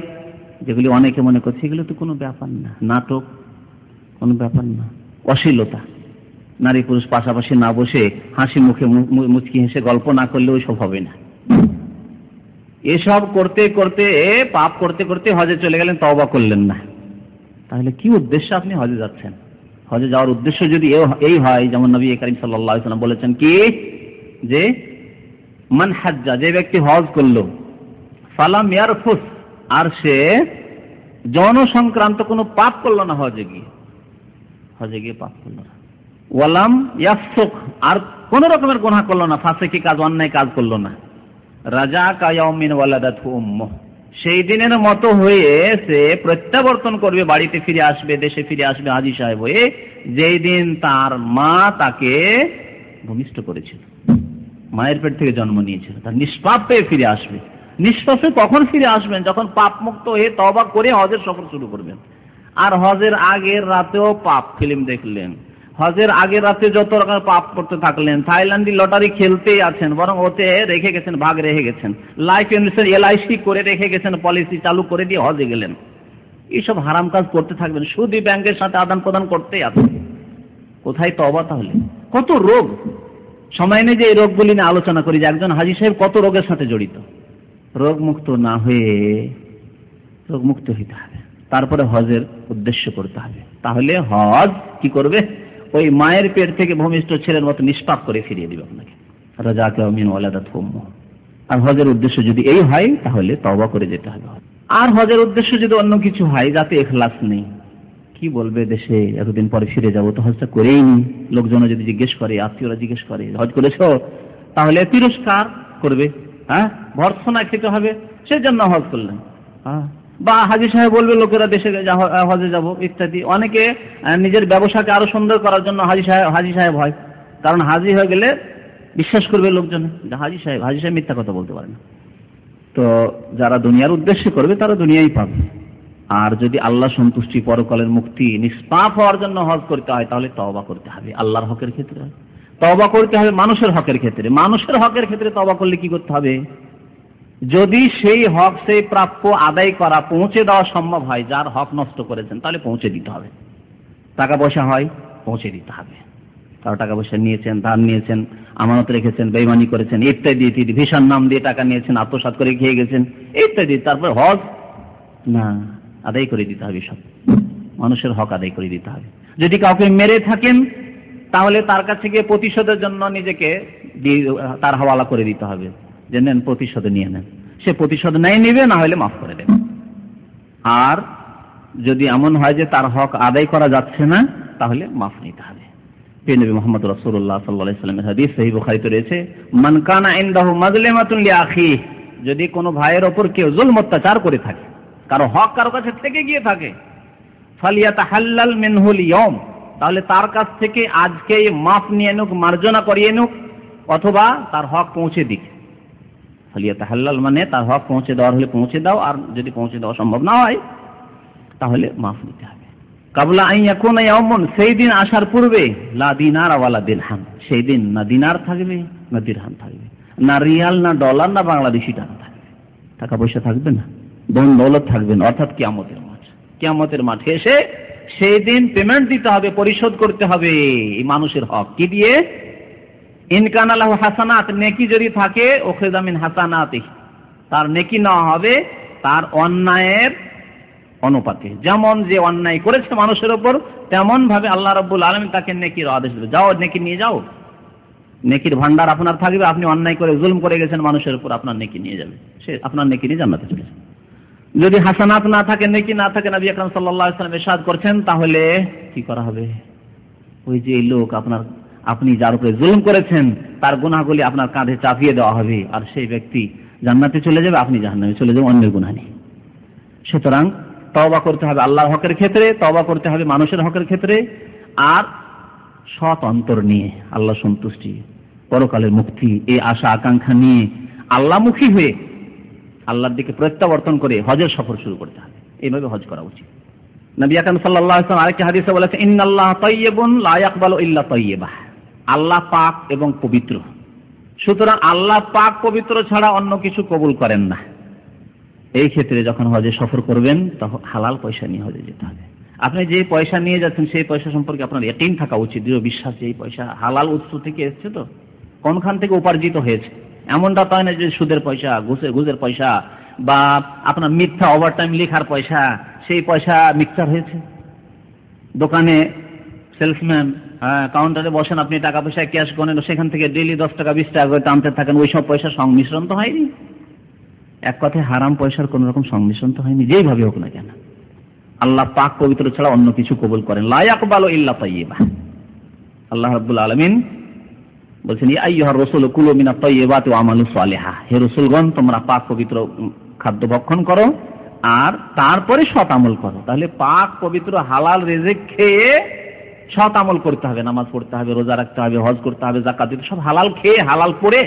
যেগুলি অনেকে মনে করছে, এগুলো তো কোনো ব্যাপার না। নাটক, কোনো ব্যাপার না। অশ্লীলতা। নারী পুরুষ পাশাপাশি না বসে হাসি মুখে মুচকি হেসে গল্প না করলে ওইসব হবে না। এসব করতে করতে এ পাপ করতে করতে হজে চলে গেলেন, তওবা করলেন না। তাহলে কি উদ্দেশ্য আপনি হজে যাচ্ছেন? হজে যাওয়ার উদ্দেশ্য যদি এই হয়, যেমন নবী করিম সাল্লাম বলেছেন কি? যে মান হাজ্জা, যে ব্যক্তি হজ করল, ফালাম ইয়ারফুস, আর সে জন সংক্রান্ত কোনো পাপ করল না হজে গিয়ে। হজে গিয়ে পাপ করল না। ওয়ালাম ইয়াফসুক, আর কোন রকমের গোনা করল না ফাঁসে কি কাজ, অন্যায় কাজ করল না। রাজা কায়াউমিন ওয়ালাদাত উম্মুহ, সেই দিনের মতো হয়ে সে প্রত্যাবর্তন করবে, বাড়িতে ফিরে আসবে, দেশে ফিরে আসবে হাজি সাহেব হয়ে, যেই দিন তার মা তাকে ভূমিষ্ঠ করেছিল। মায়ের পেট থেকে জন্ম নিয়েছিল। তার নিষ্পাপ পেয়ে ফিরে আসবে। নিষ্পাপে কখন ফিরে আসবেন? যখন পাপ মুক্ত হয়ে তবা করে হজের সফর শুরু করবেন। আর হজের আগের রাতেও পাপ ফিল্ম দেখলেন। হজের আগের রাতে যত রকম পাপ করতে থাকলেন, থাইল্যান্ডি লটারি খেলতেই আছেন, বরং ওতে রেখে গেছেন, ভাগ রেখে গেছেন। লাইফ ইন্স্যুরেন্স, এলআইসি করে রেখে গেছেন, পলিসি চালু করে দিয়ে হজে গেলেন। এইসব হারাম কাজ করতে থাকবেন। শুধু ব্যাংকের সাথে আদান প্রদান করতেই আছেন। কোথায় তবা তাহলে? কত রোগ। সময় নেই যে এই রোগগুলি নিয়ে আলোচনা করি যে একজন হাজি সাহেব কত রোগের সাথে জড়িত? রোগ মুক্ত না হয়ে রোগ মুক্ত হইতে হবে। তারপরে হজের উদ্দেশ্য করতে হবে। তাহলে হজ কি করবে? ওই মায়ের পেট থেকে ভূমিষ্ঠ ছেলের মতো নিষ্পাপ করে ফিরিয়ে দিবে আপনাকে। রাজাকে অমিন ওয়ালাদাত আর হজের উদ্দেশ্য যদি এই হয়, তাহলে তবা করে যেতে হবে। আর হজের উদ্দেশ্য যদি অন্য কিছু হয়, যাতে এখলাস নেই কি বলবে দেশে? এতদিন পরে ফিরে যাব তো হজটা করেই নি লোকজন যদি জিজ্ঞেস করে, আত্মীয়রা জিজ্ঞেস করে হজ করেছ? তাহলে তিরস্কার করবে হ্যাঁ? ভর্সনা খেতে হবে সেই জন্য হজ করলেন। হ্যাঁ? বা হাজি সাহেব বলবে, লোকেরা দেশে হজে যাব, ইত্যাদি। অনেকে নিজের ব্যবসাকে আরও সুন্দর করার জন্য হাজি সাহেব হাজি সাহেব হয়। কারণ হাজি হয়ে গেলে বিশ্বাস করবে লোকজন। হাজি সাহেব হাজি সাহেব মিথ্যা কথা বলতে পারে না। তো যারা দুনিয়ার উদ্দেশ্যে করবে, তারা দুনিয়াই পাবে। আর যদি আল্লাহ সন্তুষ্টি পরকালের মুক্তি নিষ্পাপ হওয়ার জন্য হজ করতে হয়, তাহলে তবা করতে হবে। আল্লাহর হকের ক্ষেত্রে। তবা করতে হবে মানুষের হকের ক্ষেত্রে। মানুষের হকের ক্ষেত্রে তবা করলে কি করতে হবে? যদি সেই হক, সেই প্রাপ্য আদায় করা পৌঁছে দেওয়া সম্ভব হয়, যার হক নষ্ট করেছেন, তাহলে পৌঁছে দিতে হবে। টাকা পয়সা হয়, পৌঁছে দিতে হবে। কারও টাকা পয়সা নিয়েছেন ধার নিয়েছেন, আমানত রেখেছেন, বেইমানি করেছেন, ইত্যাদি ইত্যাদি, ভীষণ নাম দিয়ে টাকা নিয়েছেন আত্মসাত করে খেয়ে গেছেন, ইত্যাদি। তারপর হজ? না। আদায় করে দিতে হবে সব। মানুষের হক আদায় করে দিতে হবে। যদি কাউকে মেরে থাকেন, তাহলে তার কাছে গিয়ে প্রতিশোধের জন্য নিজেকে তার হাওয়ালা করে দিতে হবে। যে নেন, প্রতিশোধ নিয়ে নেন। সে প্রতিশোধ নেয় নিবে, না হলে মাফ করে দেবে। আর যদি এমন হয় যে তার হক আদায় করা যাচ্ছে না, তাহলে মাফ নিতে হবে। রয়েছে যদি কোনো ভাইয়ের ওপর কেউ জুলম অত্যাচার করে থাকে কারও হক কারও কাছে থেকে গিয়ে থাকে। ফালিয়াতাহাল্লাল মিনহুল ইয়াউম। তাহলে তার কাছ থেকে আজকে মাফ নিয়ে নুক, মার্জনা করিয়ে নুক, অথবা তার হক পৌঁছে দিক। ফালিয়াতাহাল্লাল মানে তার হক পৌঁছে দেওয়ার হলে পৌঁছে দাও, আর যদি পৌঁছে দেওয়া সম্ভব না হয়, তাহলে মাফ নিতে হবে। কাবলা আইয়া কোন ইয়ামুন সেই দিন আসার পূর্বে, লা দিনার ওয়ালা দিনহাম সেই দিন না দিনার থাকবে, না দিরহাম থাকবে। না রিয়াল, না ডলার, না বাংলাদেশি টাকা থাকবে। টাকা পয়সা থাকবে না। ধন দৌলত থাকবে না অর্থাৎ কিয়ামতের মাঠ। কিয়ামতের মাঠে এসে সেই দিন পেমেন্ট দিতে হবে, পরিশোধ করতে হবে এই মানুষের হক। কি দিয়ে? ইনকান আল্লাহ হাসানাত, নেকি যদি থাকে ওখেদামিন হাসানাত। তার নেকি নেওয়া হবে তার অন্যায়ের অনুপাতে। যেমন যে অন্যায় করেছে মানুষের ওপর তেমন ভাবে আল্লাহ রব্বুল আলমী তাকে নেকির আদেশ দেবে। যাও, নেকি নিয়ে যাও। নেকির ভান্ডার আপনার থাকবে, আপনি অন্যায় করে, জুলম করে গেছেন, মানুষের উপর আপনার নেকি নিয়ে যাবে। সে আপনার নেকি নিয়ে জান্নাতে চলে যাবে। যদি হাসানাত না থাকে, নেকি না থাকে, নবী আকরাম সাল্লাল্লাহু আলাইহি সাল্লাম ইরশাদ করছেন, তাহলে কি করা হবে? ওই যে লোক আপনার, আপনি যার উপরে জুলুম করেছেন, তার গুনাহগুলি আপনার কাঁধে চাপিয়ে দেওয়া হবে, আর সেই ব্যক্তি জান্নাতে চলে যাবে, আপনি জাহান্নামে চলে যাবেন, অন্যের গুনাহ নেই। সুতরাং তওবা করতে হবে আল্লাহর হকের ক্ষেত্রে, তওবা করতে হবে মানুষের হকের ক্ষেত্রে, আর সৎ অন্তর নিয়ে আল্লাহ সন্তুষ্টি, পরকালের মুক্তি, এই আশা, আকাঙ্ক্ষা নিয়ে আল্লাহমুখী হয়ে আল্লাহর দিকে প্রত্যাবর্তন করে হজের সফর শুরু করতে হবে। এইভাবে হজ করা উচিত। নবী আকরাম সাল্লাল্লাহু আলাইহি ওয়াসাল্লাম আরেকটি হাদিসে বলেছেন, ইন্নাল্লাহ তাইয়্যিবুন লা ইয়াকবালু ইল্লা তাইয়্যিবাহ। আল্লাহ পাক এবং পবিত্র। সুতরাং আল্লাহ পাক পবিত্র ছাড়া অন্য কিছু কবুল করেন না। এই ক্ষেত্রে যখন হজে সফর করবেন, তখন হালাল পয়সা নিয়ে হজে যেতে হবে। আপনি যে পয়সা নিয়ে যাচ্ছেন, সেই পয়সা সম্পর্কে আপনার এটিন থাকা উচিত, দৃঢ় বিশ্বাস এই পয়সা হালাল উৎস থেকে এসছে তো? কোনখান থেকে উপার্জিত হয়েছে? এমনটা তো হয় না যে সুদের পয়সা, ঘুষের ঘুষের পয়সা, বা আপনার মিথ্যা ওভারটাইম লেখার পয়সা, সেই পয়সা মিক্সার হয়েছে? দোকানে সেলসম্যান কাউন্টারে বসেন, আপনি টাকা পয়সা ক্যাশ করেন সেখান থেকে ডেলি দশ টাকা, বিশ টাকা করে টানতে থাকেন, ওই সব পয়সা সংমিশ্রণ তো হয়নি। এক কথায় হারাম পয়সার কোন রকম সংমিশ্রণ তো হয়নি যেইভাবে হোক না কেন। আল্লাহ পাক পবিত্র ছাড়া অন্য কিছু কবুল করেন। লায়াক বালো ইল্লা তাইয়্যিবা আল্লাহ রাব্বুল আলামিন বলছেন আইয়ুহার রাসূল, কুলু মিনাত তাইয়্যিবাতি ওয়া আমালু সালিহা। হে রাসূলগণ, তোমরা পাক পবিত্র খাদ্য ভক্ষণ করো আর তারপরে সৎ আমল করো। তাহলে পাক পবিত্র হালাল রেজেক খেয়ে সৎ আমল করতে হবে। নামাজ পড়তে হবে, রোজা রাখতে হবে, হজ করতে হবে জাকাত দিতে সব হালাল খেয়ে হালাল পড়ে।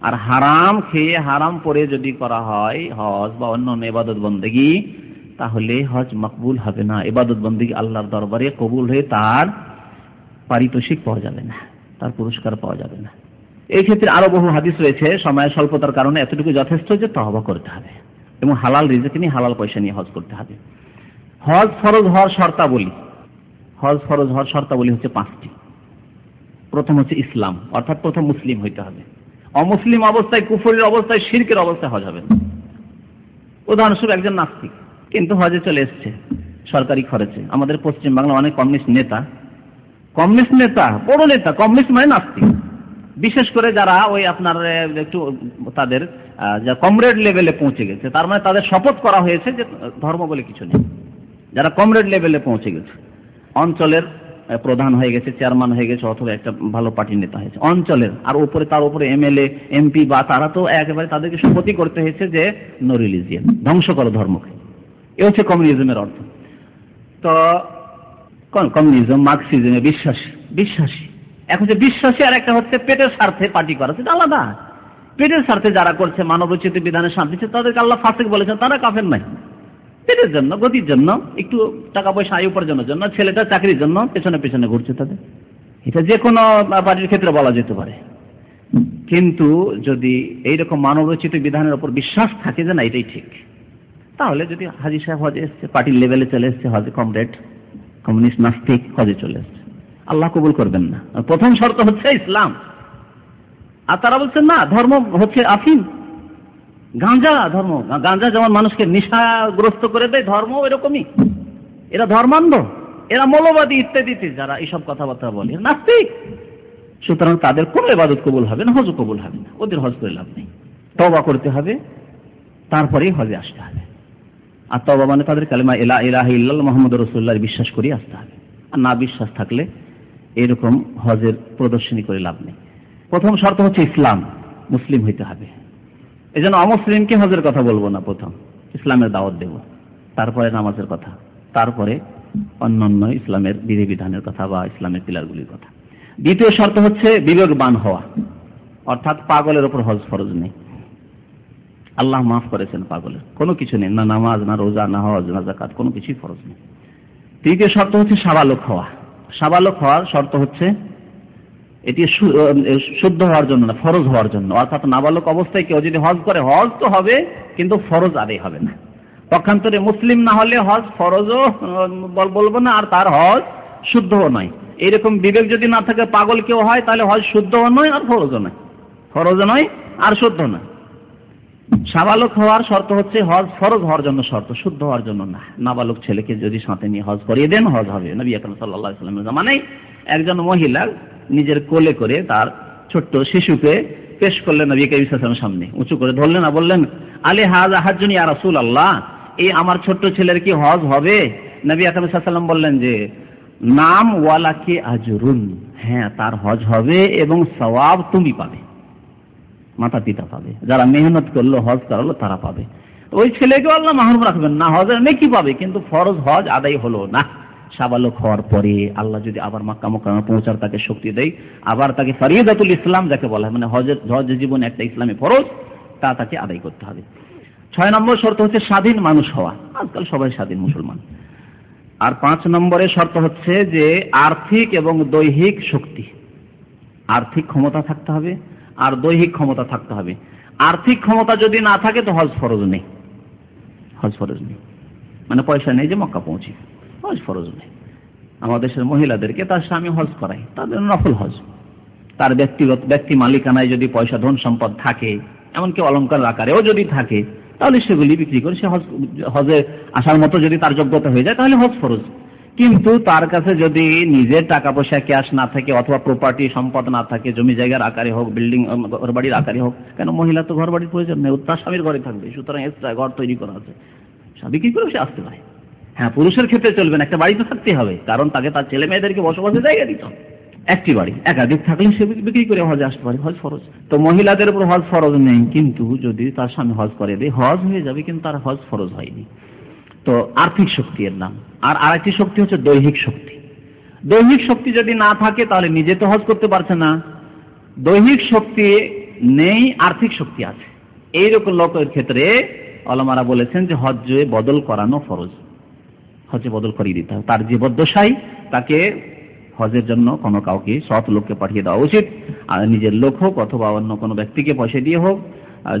আর হারাম খেয়ে হারাম পরে যদি করা হয় হজ বা অন্য অন্য এবাদত বন্দেগি, তাহলে হজ মকবুল হবে না। এবাদত বন্দেগি আল্লাহর দরবারে কবুল হয়ে তার পারিতোষিক পাওয়া যাবে না। তার পুরস্কার পাওয়া যাবে না। এই ক্ষেত্রে আরও বহু হাদিস রয়েছে সময় স্বল্পতার কারণে এতটুকু যথেষ্ট যে তহবা করতে হবে এবং হালাল রিজেক নিয়ে, হালাল পয়সা নিয়ে হজ করতে হবে। হজ ফরজ হওয়ার শর্তাবলী, হজ ফরজ হওয়ার শর্তাবলী হচ্ছে পাঁচটি। প্রথম হচ্ছে ইসলাম, অর্থাৎ প্রথম মুসলিম হইতে হবে। অমুসলিম অবস্থায়, কুফুরের অবস্থায়, শিরকের অবস্থায় হজ হবে উদাহরণস্বরূপ একজন নাস্তিক, কিন্তু হজে চলে এসছে, সরকারি খরচে। আমাদের পশ্চিম বাংলা অনেক কমিউনিস্ট নেতা কমিউনিস্ট নেতা, বড় নেতা, কমিউনিস্ট মানে নাস্তিক। বিশেষ করে যারা ওই আপনার একটু তাদের কমরেড লেভেলে পৌঁছে গেছে, তার মানে তাদের শপথ করা হয়েছে যে ধর্ম বলে কিছু নেই। যারা কমরেড লেভেলে পৌঁছে গেছে, অঞ্চলের প্রধান হয়ে গেছে চেয়ারম্যান হয়ে গেছে, অথবা একটা ভালো পার্টির নেতা হয়েছে, অঞ্চলের, আর উপরে তার উপরে এমএলএ এমপি বা তারা তো একেবারে তাদেরকে শপথই করতে হয়েছে যে নো রিলিজিয়ান ধ্বংস করো ধর্মকে। এ হচ্ছে কমিউনিজমের অর্থ। তো কমিউনিজম, মার্কসিজমে বিশ্বাসী বিশ্বাসী। এক হচ্ছে বিশ্বাসী আর একটা হচ্ছে পেটের স্বার্থে পার্টি করা, সেটা আলাদা। পেটের স্বার্থে যারা করছে মানব রচিত বিধানের শান্তি তাদেরকে আল্লাহ ফাঁসেক বলেছেন, তারা কাফের নাই পেটের জন্য, গতির জন্য, একটু টাকা পয়সা, আয় উপার্জনের জন্য, ছেলেটা চাকরির জন্য পেছনে পেছনে ঘুরছে তাদের। এটা যে কোনো পার্টির ক্ষেত্রে বলা যেতে পারে। কিন্তু যদি এইরকম মানবরচিত বিধানের ওপর বিশ্বাস থাকে যে না, এটাই ঠিক। তাহলে যদি হাজি সাহেব হজে এসছে পার্টির লেভেলে চলে এসছে, হজে কমরেড কমিউনিস্ট নাস্তিক হজে চলে এসছে আল্লাহ কবুল করবেন না। প্রথম শর্ত হচ্ছে ইসলাম। আর তারা বলছেন না, ধর্ম হচ্ছে আফিম। গাঁজা ধর্ম। গাঁজা যেমন মানুষকে নিশাগ্রস্ত করে দেয় ধর্ম এরকমই। এরা ধর্মান্ধ। এরা মৌলবাদী ইত্যাদিতে যারা এইসব কথাবার্তা বলে। নাস্তিক। সুতরাং তাদের কোনো এবাদত কবুল হবে না হজ কবুল হবে না। ওদের হজ করে লাভ নেই। তবা করতে হবে। তারপরেই হজে আসতে হবে। আর তবা মানে তাদের কালিমা এলা এলাহ ইল্লাল মোহাম্মদ রসুল্লাহ বিশ্বাস করেই আসতে হবে আর না বিশ্বাস থাকলে এরকম হজের প্রদর্শনী করে লাভ নেই। প্রথম শর্ত হচ্ছে ইসলাম, মুসলিম হইতে হবে। এই জন্য অমুসলিমকে হজের কথা বলব না প্রথম, ইসলামের দাওয়াত দেব। তারপরে নামাজের কথা, তারপরে অন্যান্য ইসলামের বিধিবিধানের কথা বা ইসলামের পিলারগুলির কথা। দ্বিতীয় শর্ত হচ্ছে বিবেকবান হওয়া, অর্থাৎ পাগলের ওপর হজ ফরজ নেই। আল্লাহ মাফ করেছেন পাগলের। কোনো কিছু নেই, না নামাজ, না রোজা, না হজ, না জাকাত কোনো কিছুই ফরজ নেই। তৃতীয় শর্ত হচ্ছে সাবালক হওয়া। সাবালক হওয়ার শর্ত হচ্ছে এটি শুদ্ধ হওয়ার জন্য না, ফরজ হওয়ার জন্য। অর্থাৎ নাবালক অবস্থায় কেউ যদি হজ করে, হজ তো হবে, কিন্তু ফরজ আদায় হবে না। পক্ষান্তরে মুসলিম না হলে হজ ফরজও বলব না, আর তার হজ শুদ্ধও নয়। এইরকম বিবেক যদি না থাকে, পাগল কেউ হয়, তাহলে হজ শুদ্ধও নয় আর ফরজও নয়। ফরজও নয় আর শুদ্ধ নয়। সাবালক হওয়ার শর্ত হচ্ছে হজ ফরজ হওয়ার জন্য শর্ত, শুদ্ধ হওয়ার জন্য না। নাবালক ছেলেকে যদি সাথে নিয়ে হজ করিয়ে দেন, হজ হবে। নবী আকরম সাল্লাহ সাল্লামের জামানায় একজন মহিলা নিজের কোলে করে তার ছোট্ট শিশুকে পেশ করলেন নবী করিম সামনে। উঁচু করে ধরলেন না বললেন, আলে হাজ আর রাসুল আল্লাহ এই আমার ছোট্ট ছেলের কি হজ হবে? নবী আকরম সাল্লাম বললেন যে, নাম ওয়ালাকে আজরুন। হ্যাঁ তার হজ হবে এবং সওয়াব তুমি পাবে। মাতা পিতা পাবে। যারা মেহনত করল, হজ করালো, তারা পাবে। ওই ছেলেকে আল্লাহ মাহরুম রাখবেন না, হজের নেকি পাবে? কিন্তু ফরজ হজ আদায় হলো না। সাবালক হওয়ার পরে আল্লাহ যদি আবার মাক্কা মোকামে পৌঁছার তাকে শক্তি দেয়, আবার তাকে ফরিয়াদাতুল ইসলাম যাকে বলা হয় মানে হজের, হজ জীবন একটা ইসলামী ফরজ, তা তাকে আদায় করতে হবে। ছয় নম্বর শর্ত হচ্ছে স্বাধীন মানুষ হওয়া। আজকাল সবাই স্বাধীন মুসলমান। আর পাঁচ নম্বরের শর্ত হচ্ছে যে আর্থিক এবং দৈহিক শক্তি। আর্থিক ক্ষমতা থাকতে হবে আর দৈহিক ক্ষমতা থাকতে হবে। আর্থিক ক্ষমতা যদি না থাকে, তো হজ ফরজ নেই। হজ ফরজ নেই। মানে পয়সা নেই যে মক্কা পৌঁছি। হজ ফরজ নেই। আমাদের দেশের মহিলাদেরকে তার স্বামী হজ করায়। তাদের নফল হজ। তার ব্যক্তিগত, ব্যক্তি মালিকানায় যদি পয়সা, ধন সম্পদ থাকে, এমনকি অলঙ্কার আকারেও যদি থাকে, তাহলে সেগুলি বিক্রি করে সে হজ, হজে আসার মতো যদি তার যোগ্যতা হয়ে যায়, তাহলে হজ ফরজ। কিন্তু তার কাছে যদি নিজের টাকা পয়সা ক্যাশ না থাকে অথবা প্রপার্টি সম্পদ না থাকে, জমি জায়গার আকারে হোক বিল্ডিং ঘর বাড়ির আকারে হোক, কেন মহিলা তো ঘর বাড়ির প্রয়োজন নেই? তার স্বামীর ঘরে থাকবে, সুতরাং এক্সট্রা ঘর তৈরি করা আছে। স্বামী কি করে সে আসতে পারে? হ্যাঁ পুরুষের ক্ষেত্রে চলবে না, একটা বাড়িতে থাকতে হবে, কারণ তাকে তার ছেলে মেয়েদেরকে বসবাসের জায়গা দিতে একটি বাড়ি, একাধিক থাকলে সে বিক্রি করে হজে আসতে পারে, হজ ফরজ। তো মহিলাদের উপর হজ ফরজ নেই, কিন্তু যদি তার স্বামী হজ করে দেয় হজ হয়ে যাবে, কিন্তু তার হজ ফরজ হয়নি। তো আর্থিক শক্তি এর নাম। আর আরেকটি শক্তি হচ্ছে দৈহিক শক্তি। দৈহিক শক্তি যদি না থাকে, তাহলে নিজে তো হজ করতে পারছে না। দৈহিক শক্তি নেই, আর্থিক শক্তি আছে। এইরকম লোকের ক্ষেত্রে অলমারা বলেছেন যে হজ্জে বদল করানো ফরজ। হজে বদল করিয়ে দিতে হবে। তার জীবদ্দশাই তাকে হজের জন্য কোনো কাউকে সৎ লোককে পাঠিয়ে দেওয়া উচিত। আর নিজের লোক হোক অথবা অন্য কোনো ব্যক্তিকে পয়সা দিয়ে হোক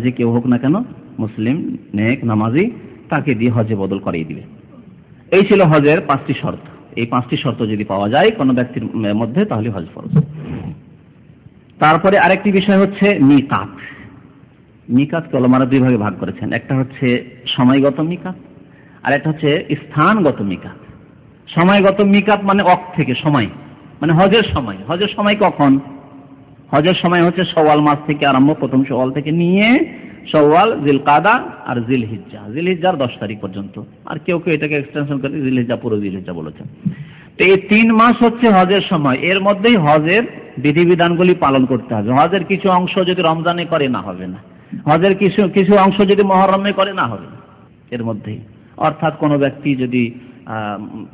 যে কেউ হোক না কেন, মুসলিম, নেক, নামাজি তাকে দিয়ে হজে বদল করিয়ে দিবে এই ছিল হজের পাঁচটি শর্ত। এই পাঁচটি শর্ত যদি পাওয়া যায় কোনো ব্যক্তির মধ্যে, তাহলে হজ ফরজ। তারপরে আরেকটি বিষয় হচ্ছে মিকাত। মিকাত কলমারা দুই ভাগে ভাগ করেছেন। একটা হচ্ছে সময়গত মিকাত, আর একটা হচ্ছে স্থানগত মিকাত। সময়গত মিকাত মানে অক থেকে সময় মানে হজের সময়। হজের সময় কখন? হজের সময় হচ্ছে সওয়াল মাস থেকে আরম্ভ, প্রথম সওয়াল থেকে নিয়ে সওয়াল জিল কাদা আর জিল হিজ্জা জিল হিজ্জার দশ তারিখ পর্যন্ত। আর কেউ কেউ এটাকে এক্সটেনশন করে জিল হিজ্জা পুরো জিল হিজ্জা বলেছেন। তো এই তিন মাস হচ্ছে হজের সময়। এর মধ্যেই হজের বিধিবিধানগুলি পালন করতে হবে। হজের কিছু অংশ যদি রমজানে করে, না হবে না। হজের কিছু কিছু অংশ যদি মহরমে করে, না হবে এর মধ্যেই। অর্থাৎ কোনো ব্যক্তি যদি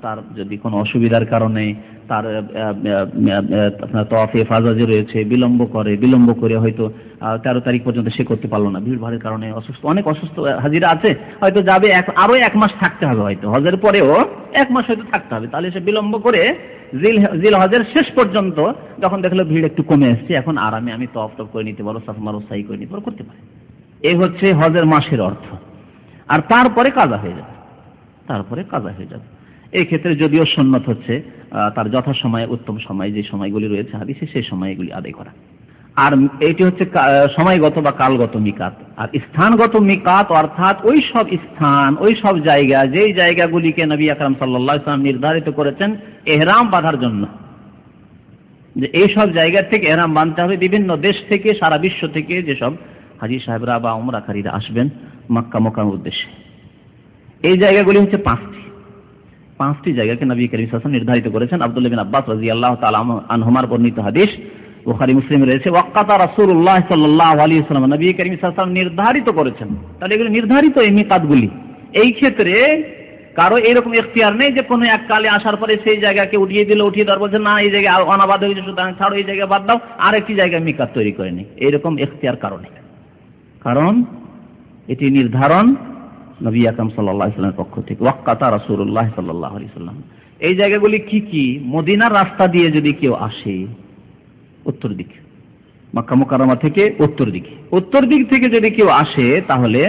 তার যদি কোনো অসুবিধার কারণে তার আপনার তফ হেফাজতে রয়েছে, বিলম্ব করে বিলম্ব করে হয়তো তেরো তারিখ পর্যন্ত সে করতে পারল না। ভিড় ভাড়ের কারণে অসুস্থ, অনেক অসুস্থ হাজিরা আছে, হয়তো যাবে এক, আরও এক মাস থাকতে হবে হয়তো। হজের পরেও এক মাস হয়তো থাকতে হবে। তাহলে সে বিলম্ব করে জিল জিল হজের শেষ পর্যন্ত যখন দেখল ভিড় একটু কমে এসছে, এখন আরামে আমি তফ টফ করে নিতে পারো সাফমারো সাই করে নিতে পারো করতে পারে। এই হচ্ছে হজের মাসের অর্থ। আর তারপরে কাজা হয়ে যাবে। তারপরে কাজা হয়ে যাবে। এই ক্ষেত্রে যদিও সন্ন্যত হচ্ছে তার যথাসময়ে, উত্তম সময় যে সময়গুলি রয়েছে হাদিসে, সেই সময়গুলি আদায় করা। আর এটি হচ্ছে সময়গত বা কালগত মিকাত। আর স্থানগত মিকাত অর্থাৎ ওই সব স্থান, ওই সব জায়গা, যেই জায়গাগুলিকে নবী আকরাম সাল্লাহ ইসলাম নির্ধারিত করেছেন এহরাম বাঁধার জন্য। যে এই সব জায়গা থেকে এহরাম বাঁধতে হবে। বিভিন্ন দেশ থেকে, সারা বিশ্ব থেকে যেসব হাজি সাহেবরা বা উমরাকারীরা আসবেন মাক্কা মোকাম উদ্দেশ্যে। এই জায়গাগুলি হচ্ছে পাঁচটি। পাঁচটি জায়গাকে নবী করিম সাল্লাম নির্ধারিত করেছেন। আব্দুল্লাহ বিন আব্বাস রাজি আল্লাহ আনহুমার বর্ণিত হাদিস। বুখারি, মুসলিম রয়েছে, ওয়াক্কাতা রাসূলুল্লাহ সাল্লাল্লাহু আলাইহি ওয়াসাল্লাম নবী করিম সাল্লাল্লাহু নির্ধারিত করেছেন। তাহলে এগুলো নির্ধারিত এই মিকাতগুলি। এই ক্ষেত্রে কারও এরকম এখতিয়ার নেই যে কোনো এক কালে আসার পরে সেই জায়গাকে উঠিয়ে দিল, উঠিয়ে দেওয়ার বলছে, না, এই জায়গায় অনাবাদ হয়ে গেছে সুতরাং ছাড়ো, এই জায়গায় বাদ দাও। আর একটি জায়গায় মিকাত তৈরি করে নি এইরকম এখতিয়ার কারণে কারণ এটি নির্ধারণ নবী আকাম সাল্লাহ পক্ষ থেকে। ওয়াক্কাতা রাসুল্লাহ সাল্লাহ আলি সাল্লাম। এই জায়গাগুলি কি কি? মদিনার রাস্তা দিয়ে যদি কেউ আসে, উত্তর দিকে। মাক্কা মোকারমা থেকে উত্তর দিকে। উত্তর দিক থেকে যদি কেউ আসে, তাহলে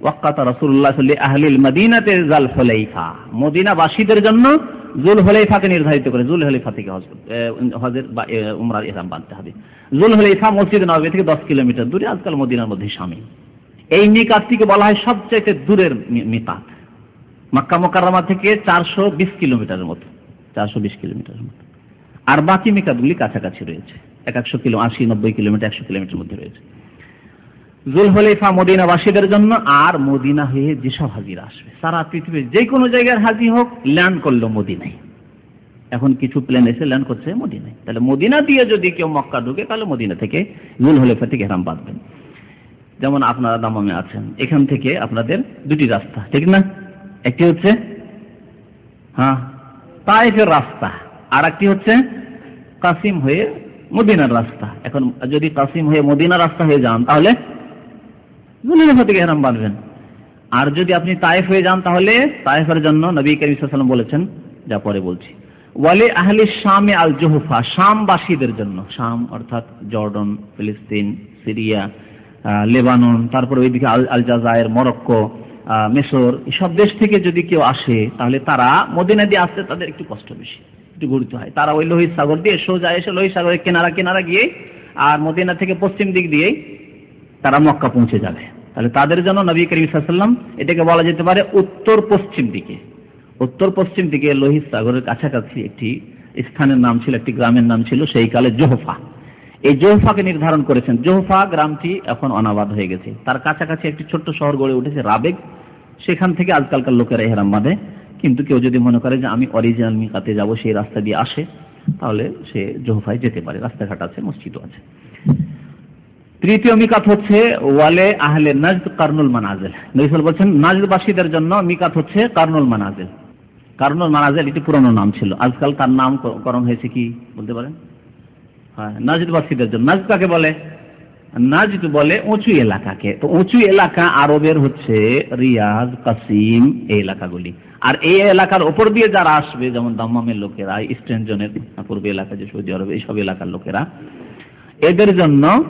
ওয়াক্কাতা রাসুল্লাহ আহলিল মদিনাতে জাল হলেইফা মদিনাবাসীদের জন্য জুল হলেইফাকে নির্ধারিত করে জুল হলেইফা থেকে হজ হজের বা উমরার ইহরাম বাঁধতে হবে। জুল হলেইফা মসজিদ নবী থেকে দশ কিলোমিটার দূরে, আজকাল মদিনার মধ্যে সামিল এই মিকাতটিকে বলা হয় সবচাইতে দূরের মিকাত মাক্কা মোকাররমা থেকে চারশো বিশ কিলোমিটারের মতো। চারশো বিশ কিলোমিটারের মতো। আর বাকি মিকাতগুলি কাছাকাছি রয়েছে। এক একশো কিলো, আশি, নব্বই কিলোমিটার, একশো কিলোমিটার মধ্যে রয়েছে। জুল হলেফা মদিনাবাসীদের জন্য আর মদিনা হয়ে যেসব হাজিরা আসবে, সারা পৃথিবীর যে কোনো জায়গার হাজি হোক ল্যান্ড করল মদিনায়। এখন কিছু প্লেন এসে ল্যান্ড করছে মদিনায়। তাহলে মদিনা দিয়ে যদি কেউ মক্কা ঢুকে, তাহলে মদিনা থেকে জুল হলেফা থেকে হেরাম বাঁধবেন। যেমন আপনারা দামামে আছেন, এখান থেকে আপনাদের দুটি রাস্তা, ঠিক না? একটি হচ্ছে হ্যাঁ তাইফের রাস্তা আর একটি হচ্ছে কাসিম হয়ে মদিনার রাস্তা। এখন যদি কাসিম হয়ে মদিনার রাস্তা হয়ে যান, তাহলে জুলিফা থেকে হেরাম বাঁধবেন। আর যদি আপনি তাইফ হয়ে যান, তাহলে তাইফের জন্য নবী করিম বলেছেন, যা পরে বলছি। ওয়ালে আহলি শামে আল জোহফা, শামবাসীদের জন্য, শাম অর্থাৎ জর্ডন, ফিলিস্তিন, সিরিয়া লেবানন, তারপরে ওইদিকে আল জাজায়ের মরক্কো মেসর এসব দেশ থেকে যদি কেউ আসে, তাহলে তারা মদিনা দিয়ে আসতে তাদের একটু কষ্ট বেশি, একটু গুরুত্ব হয়। তারা ওই লোহিত সাগর দিয়ে সোজা এসে লোহিত সাগরের কেনারা কেনারা গিয়ে আর মদিনা থেকে পশ্চিম দিক দিয়েই তারা মক্কা পৌঁছে যাবে। তাহলে তাদের জন্য নবী করিম সাল্লাম এটাকে বলা যেতে পারে উত্তর পশ্চিম দিকে। উত্তর পশ্চিম দিকে লোহিত সাগরের কাছাকাছি একটি স্থানের নাম ছিল, একটি গ্রামের নাম ছিল সেই কালে জোহফা। এই জোহফাকে নির্ধারণ করেছেন। জোহফা গ্রামটি এখন অনাবাদ হয়ে গেছে। তার কাছাকাছি একটি ছোট্ট শহর গড়ে উঠেছে রাবেগ। সেখান থেকে আজকালকার লোকেরা এহরাম বাঁধে। কিন্তু কেউ যদি মনে করে যে আমি অরিজিনাল মিকাতে যাব, সেই রাস্তা দিয়ে আসে, তাহলে সে জোহফায় যেতে পারে। রাস্তাঘাট আছে, মসজিদও আছে। তৃতীয় মিকাত হচ্ছে ওয়ালে আহলে নাজদ কার্নুল মানাজেল। নইসল বলছেন নাজদবাসীদের জন্য মিকাত হচ্ছে কার্নুল মানাজেল। কার্নুল মানাজেল এটি পুরনো নাম ছিল। আজকাল তার নামকরণ হয়েছে কি, বলতে পারেন? হ্যাঁ নাজদবাসীদের জন্য। নাজদ কাকে বলে? নাজদ বলে উঁচু এলাকাকে। তো উঁচু এলাকা আরবের হচ্ছে রিয়াজ, কাসিম এই এলাকাগুলি। আর এই এলাকার ওপর দিয়ে যারা আসবে, যেমন দাম্মামের লোকেরা ইস্টার্ন জোনের পূর্ব এলাকা যে সৌদি আরব এইসব এলাকার লোকেরা, এদের জন্য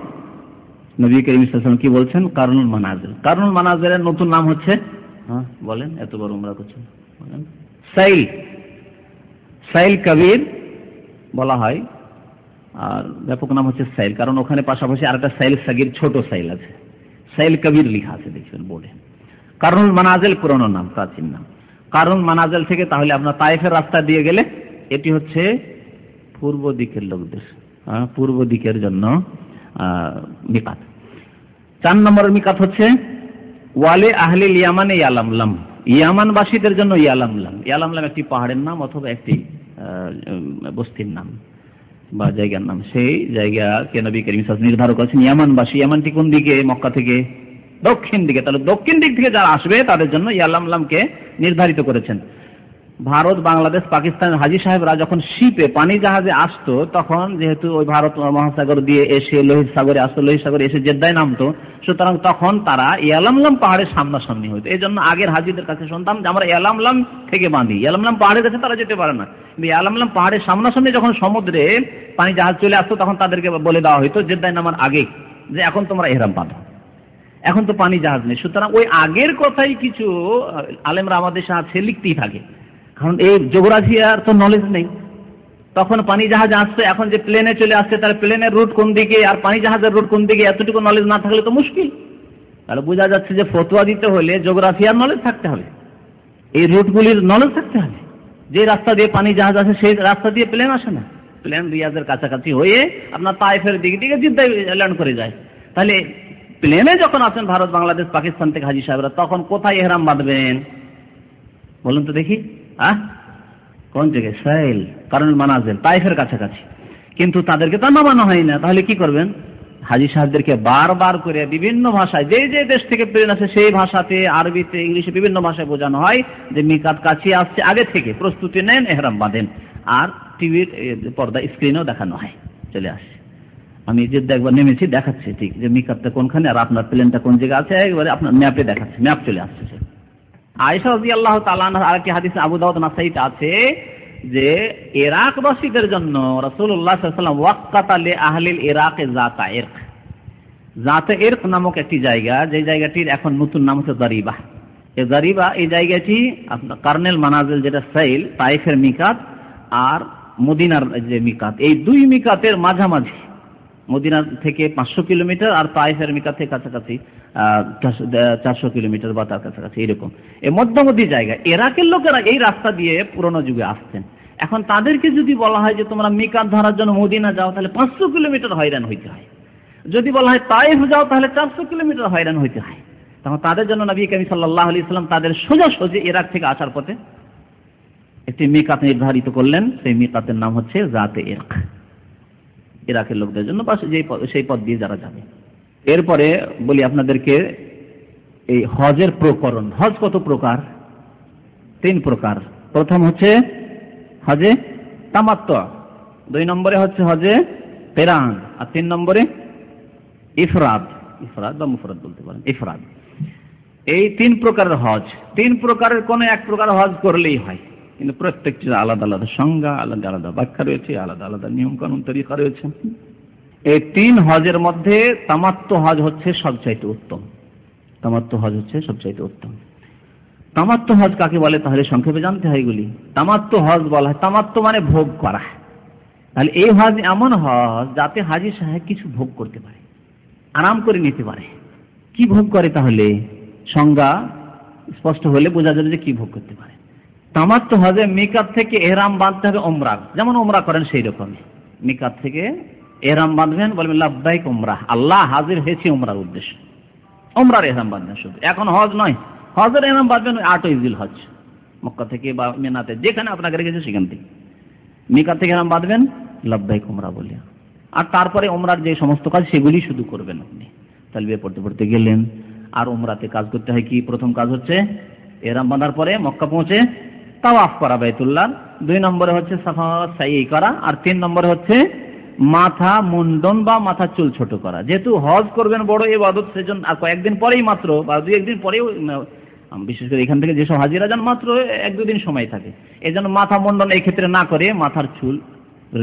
নবী করিম ইসলাম কি বলছেন? কারণুল মানাজের কারণুল মানাজের নতুন নাম হচ্ছে হ্যাঁ বলেন, এত বড় উমরা করছেন। বলেন, সাইল। সাইল কবির বলা হয়। আর ব্যাপক নাম হচ্ছে সাইল। কারণ ওখানে পাশাপাশি আরেকটা সাইল, সাগির, ছোট সাইল আছে। সাইল কবির লিখা আছে, দেখবেন বোর্ডে। কারণ মানাজেল পুরনো নাম, প্রাচীন নাম। কারণ মানাজেল থেকে তাহলে আপনার তাইফের রাস্তা দিয়ে গেলে এটি হচ্ছে পূর্ব দিকের লোকদের পূর্ব দিকের জন্য মিকাত। চার নম্বরের মিকাত হচ্ছে, ওয়ালে আহলিল ইয়ামানে ইয়ালামলাম ইয়ামানবাসীদের জন্য ইয়ালামলাম ইয়ালামলাম একটি পাহাড়ের নাম অথবা একটি বস্তির নাম। বা জায়গার নাম, সেই জায়গা নবী করিম নির্ধারণ করেছেন ইয়ামানবাসী। ইয়ামানটি কোন দিকে? মক্কা থেকে। দক্ষিণ দিকে। তাহলে দক্ষিণ দিক থেকে যারা আসবে, তাদের জন্য ইয়ালামলামকে নির্ধারিত করেছেন। ভারত, বাংলাদেশ পাকিস্তানের হাজি সাহেবরা যখন শিপে পানি জাহাজে আসতো, তখন যেহেতু ওই ভারত মহাসাগর দিয়ে এসে, লোহিত সাগরে আসতো, লোহিত সাগরে এসে জেদ্দায় নামতো, সুতরাং তখন তারা ইয়ালামলাম পাহাড়ের সামনাসামনি হইতো। এই জন্য আগের হাজিদের কাছে শুনতাম যে, আমরা ইয়ালামলাম থেকে বাঁধি। ইয়ালামলাম পাহাড়ের কাছে তারা যেতে পারে না। কিন্তু ইয়ালামলাম পাহাড়ের সামনাসামনি যখন সমুদ্রে পানি জাহাজ চলে আসতো, তখন তাদেরকে বলে দেওয়া হইতো, জেদ্দায় নামার আগে যে, এখন তোমরা এহরাম বাঁধো। এখন তো পানি জাহাজ নেই। সুতরাং ওই আগের কথাই কিছু আলেমরা আমাদের সাথে লিখতেই থাকে। কারণ এই জিওগ্রাফিয়ার তো নলেজ নেই। তখন পানি জাহাজ আসছে, এখন যে প্লেনে চলে আসছে, তার প্লেনের রুট কোন দিকে, আর পানি জাহাজের রুট কোন দিকে, এতটুকু নলেজ না থাকলে তো মুশকিল। তাহলে বোঝা যাচ্ছে যে ফতোয়া দিতে হলে জিওগ্রাফিয়ার নলেজ থাকতে হবে। এই রুটগুলির নলেজ থাকতে হবে। যে রাস্তা দিয়ে পানি জাহাজ আসে, সেই রাস্তা দিয়ে প্লেন আসে না। প্লেন রিয়াজের কাছাকাছি হয়ে আপনার তাইফের দিকে দিকে জিদ্দায় ল্যান্ড করে যায়। তাহলে প্লেনে যখন আসেন ভারত, বাংলাদেশ, পাকিস্তান থেকে হাজি সাহেবরা, তখন কোথায় এহরাম বাঁধবেন? বলুন তো দেখি। আহ কোন জায়গায় সাইল কারণ মানাজেল তাইফের কাছাকাছি। কিন্তু তাদেরকে তো নামানো হয় না। তাহলে কি করবেন? হাজি সাহেবদেরকে বারবার করে বিভিন্ন ভাষায়, যে যে দেশ থেকে প্লেন আছে সেই ভাষাতে, আরবিতে, ইংলিশে বিভিন্ন ভাষায় বোঝানো হয় যে মিকাত কাছে আসছে আগে থেকে। প্রস্তুতি নেন, এহরাম বাঁধেন। আর টিভির পর্দা স্ক্রিনেও দেখানো হয়। চলে আসে। আমি যে একবার নেমেছি, দেখাচ্ছে, ঠিক। যে মিকাতটা কোনখানে আর আপনার প্লেনটা কোন জায়গায় আছে, একবারে আপনার ম্যাপে দেখাচ্ছে। ম্যাপ চলে আসছে। আয়েশা তাআলা আনহা, আরেকটি হাদিস আবু দাউদ নাসাইতে আছে যে ইরাকবাসীদের জন্য রাসূলুল্লাহ সাল্লাল্লাহু আলাইহি ওয়াসাল্লাম ওয়াক্কাতা লি আহলিল ইরাকে জাতা ইরক। জাতে ইরক নামক একটি জায়গা, যে জায়গাটির এখন নতুন নাম হচ্ছে জারিবা। এই জারিবা, এই জায়গাটি আপনার কার্নেল মানাজিল যেটা সাইল, তাইফের মিকাত আর মদিনার যে মিকাত। এই দুই মিকাতের মাঝামাঝি। মদিনা থেকে পাঁচশো কিলোমিটার আর তাইফের থেকে কাছাকাছি চারশো কিলোমিটার বা তার কাছাকাছি, এরকম। এই মধ্যবর্তী জায়গা এরাকের লোকেরা এই রাস্তা দিয়ে পুরোনো যুগে আসতেন এখন তাদেরকে যদি বলা হয় যে তোমরা মিকাত ধরার জন্য মদিনা যাও, তাহলে পাঁচশো কিলোমিটার হয়রান হইতে হয়। যদি বলা হয় তাইফ যাও, তাহলে চারশো কিলোমিটার হয়রান হইতে হয়। তখন তাদের জন্য নবী করিম সাল্লাহ আলি ইসলাম তাদের সোজা সোজে ইরাক থেকে আসার পথে একটি মিকাত নির্ধারিত করলেন। সেই মিকাতের নাম হচ্ছে জাতে ইরাক ইরাকের লোকদের জন্য বা যেই সেই পথ দিয়ে যারা যাবে। এরপরে বলি আপনাদেরকে এই হজের প্রকরণ। হজ কত প্রকার? তিন প্রকার। প্রথম হচ্ছে হজে তামাত্ম দুই নম্বরে হচ্ছে হজে পেরান আর তিন নম্বরে ইফরাদ। ইফরাদ বা মুফরাদ বলতে পারেন, ইফরাদ। এই তিন প্রকারের হজ। তিন প্রকারের কোন এক প্রকার হজ করলেই হয়। কিন্তু প্রত্যেকটির আলাদা আলাদা সংজ্ঞা, আলাদা আলাদা ব্যাখ্যা রয়েছে, আলাদা আলাদা নিয়ম কানুন তরিকা রয়েছে। এই তিন হজের মধ্যে তামাত্ম হজ হচ্ছে সবচাইতে উত্তম। তামাত্ম হজ হচ্ছে সবচাইতে উত্তম। তামাত্ম হজ কাকে বলে? তাহলে সংক্ষেপে জানতে হয় এগুলি। তামাত্ম হজ বলা হয়। তামাত্ম মানে ভোগ করা। তাহলে এই হজ এমন হজ যাতে হাজি সাহেব কিছু ভোগ করতে পারে, আরাম করে নিতে পারে। কি ভোগ করে তাহলে? সংজ্ঞা স্পষ্ট হলে বোঝা যাবে যে কি ভোগ করতে পারে। তামাত্ম হজে মিকাত থেকে এহরাম বাঁধতে হবে ওমরা যেমন ওমরা করেন সেই রকমই মিকাত থেকে এহরাম বাঁধবেন, বলবেন লাভদাইক ওমরা আল্লাহ হাজির হয়েছে ওমরার উদ্দেশ্য। ওমরার এহরাম বাঁধবেন শুধু। এখন হজ নয়। হজের এহরাম বাঁধবেন ওই আটই জিল হজ। মক্কা থেকে বা মেনাতে, যেখানে আপনাকে রেখেছে সেখান থেকে। মিকাত থেকে এহরাম বাঁধবেন লাভদাইক ওমরা বলে আর তারপরে ওমরার যে সমস্ত কাজ, সেগুলি শুধু করবেন আপনি। তালবিয়া পড়তে পড়তে গেলেন। আর ওমরাতে কাজ করতে হয় কি? প্রথম কাজ হচ্ছে এরাম বাঁধার পরে মক্কা পৌঁছে তাওয়াফ করা বাইতুল্লাহ দুই নম্বরে হচ্ছে সাফা সাই করা, আর তিন নম্বরে হচ্ছে মাথা মুন্ডন বা মাথা চুল ছোট করা। যেহেতু হজ করবেন বড় এবাদত সেজন্য আর কয়েকদিন পরেই মাত্র, বা দুই একদিন পরেও বিশেষ করে এখান থেকে যেসব হাজিরা যান, মাত্র এক দুদিন সময় থাকে। এই জন্য মাথা মুন্ডন এই ক্ষেত্রে না করে মাথার চুল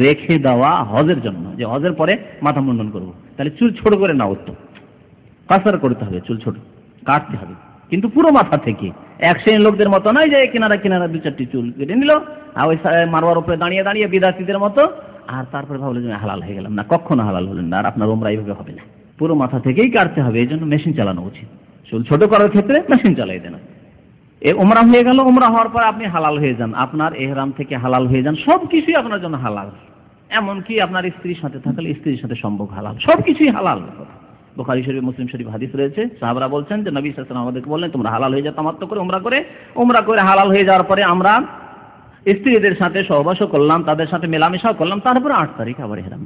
রেখে দেওয়া হজের জন্য, যে হজের পরে মাথা মুন্ডন করব। তাহলে চুল ছোট করে না উত্তম কাসার করতে হবে, চুল ছোট, কাটতে হবে। কিন্তু পুরো মাথা থেকে। এক শ্রেণির লোকদের মতো নয় যে কিনারা কিনারা দু চারটি চুল কেটে নিল, আর ওই মারোয়ার উপরে দাঁড়িয়ে দাঁড়িয়ে বিদাতিদের মতো, আর তারপরে ভাবলো যে হালাল হয়ে গেলাম না, কখনো হালাল হলেন না, আর আপনার ওমরা এইভাবে হবে না। পুরো মাথা থেকেই কাটতে হবে, এই জন্য মেশিন চালানো উচিত। চুল ছোট করার ক্ষেত্রে মেশিন চালাই দেন। এ ওমরা হয়ে গেল, ওমরা হওয়ার পর আপনি হালাল হয়ে যান, আপনার এহরাম থেকে হালাল হয়ে যান সব কিছুই আপনার জন্য হালাল। এমনকি আপনার স্ত্রীর সাথে থাকলে স্ত্রীর সাথে সম্ভব হালাল, সবকিছুই হালাল। বোখারি শরীফ, মুসলিম শরীফ হাদিস রয়েছে। সাহাবরা বলছেন যে, নবী সাল্লাম আমাদেরকে বললেন, তোমরা হালাল হয়ে যাও, তামাত্ম করে, উমরা করে। উমরা করে হালাল হয়ে যাওয়ার পরে আমরা স্ত্রীদের সাথে সহবাসও করলাম, তাদের সাথে মেলামেশাও করলাম। তারপরে আট তারিখ আবার হেরাম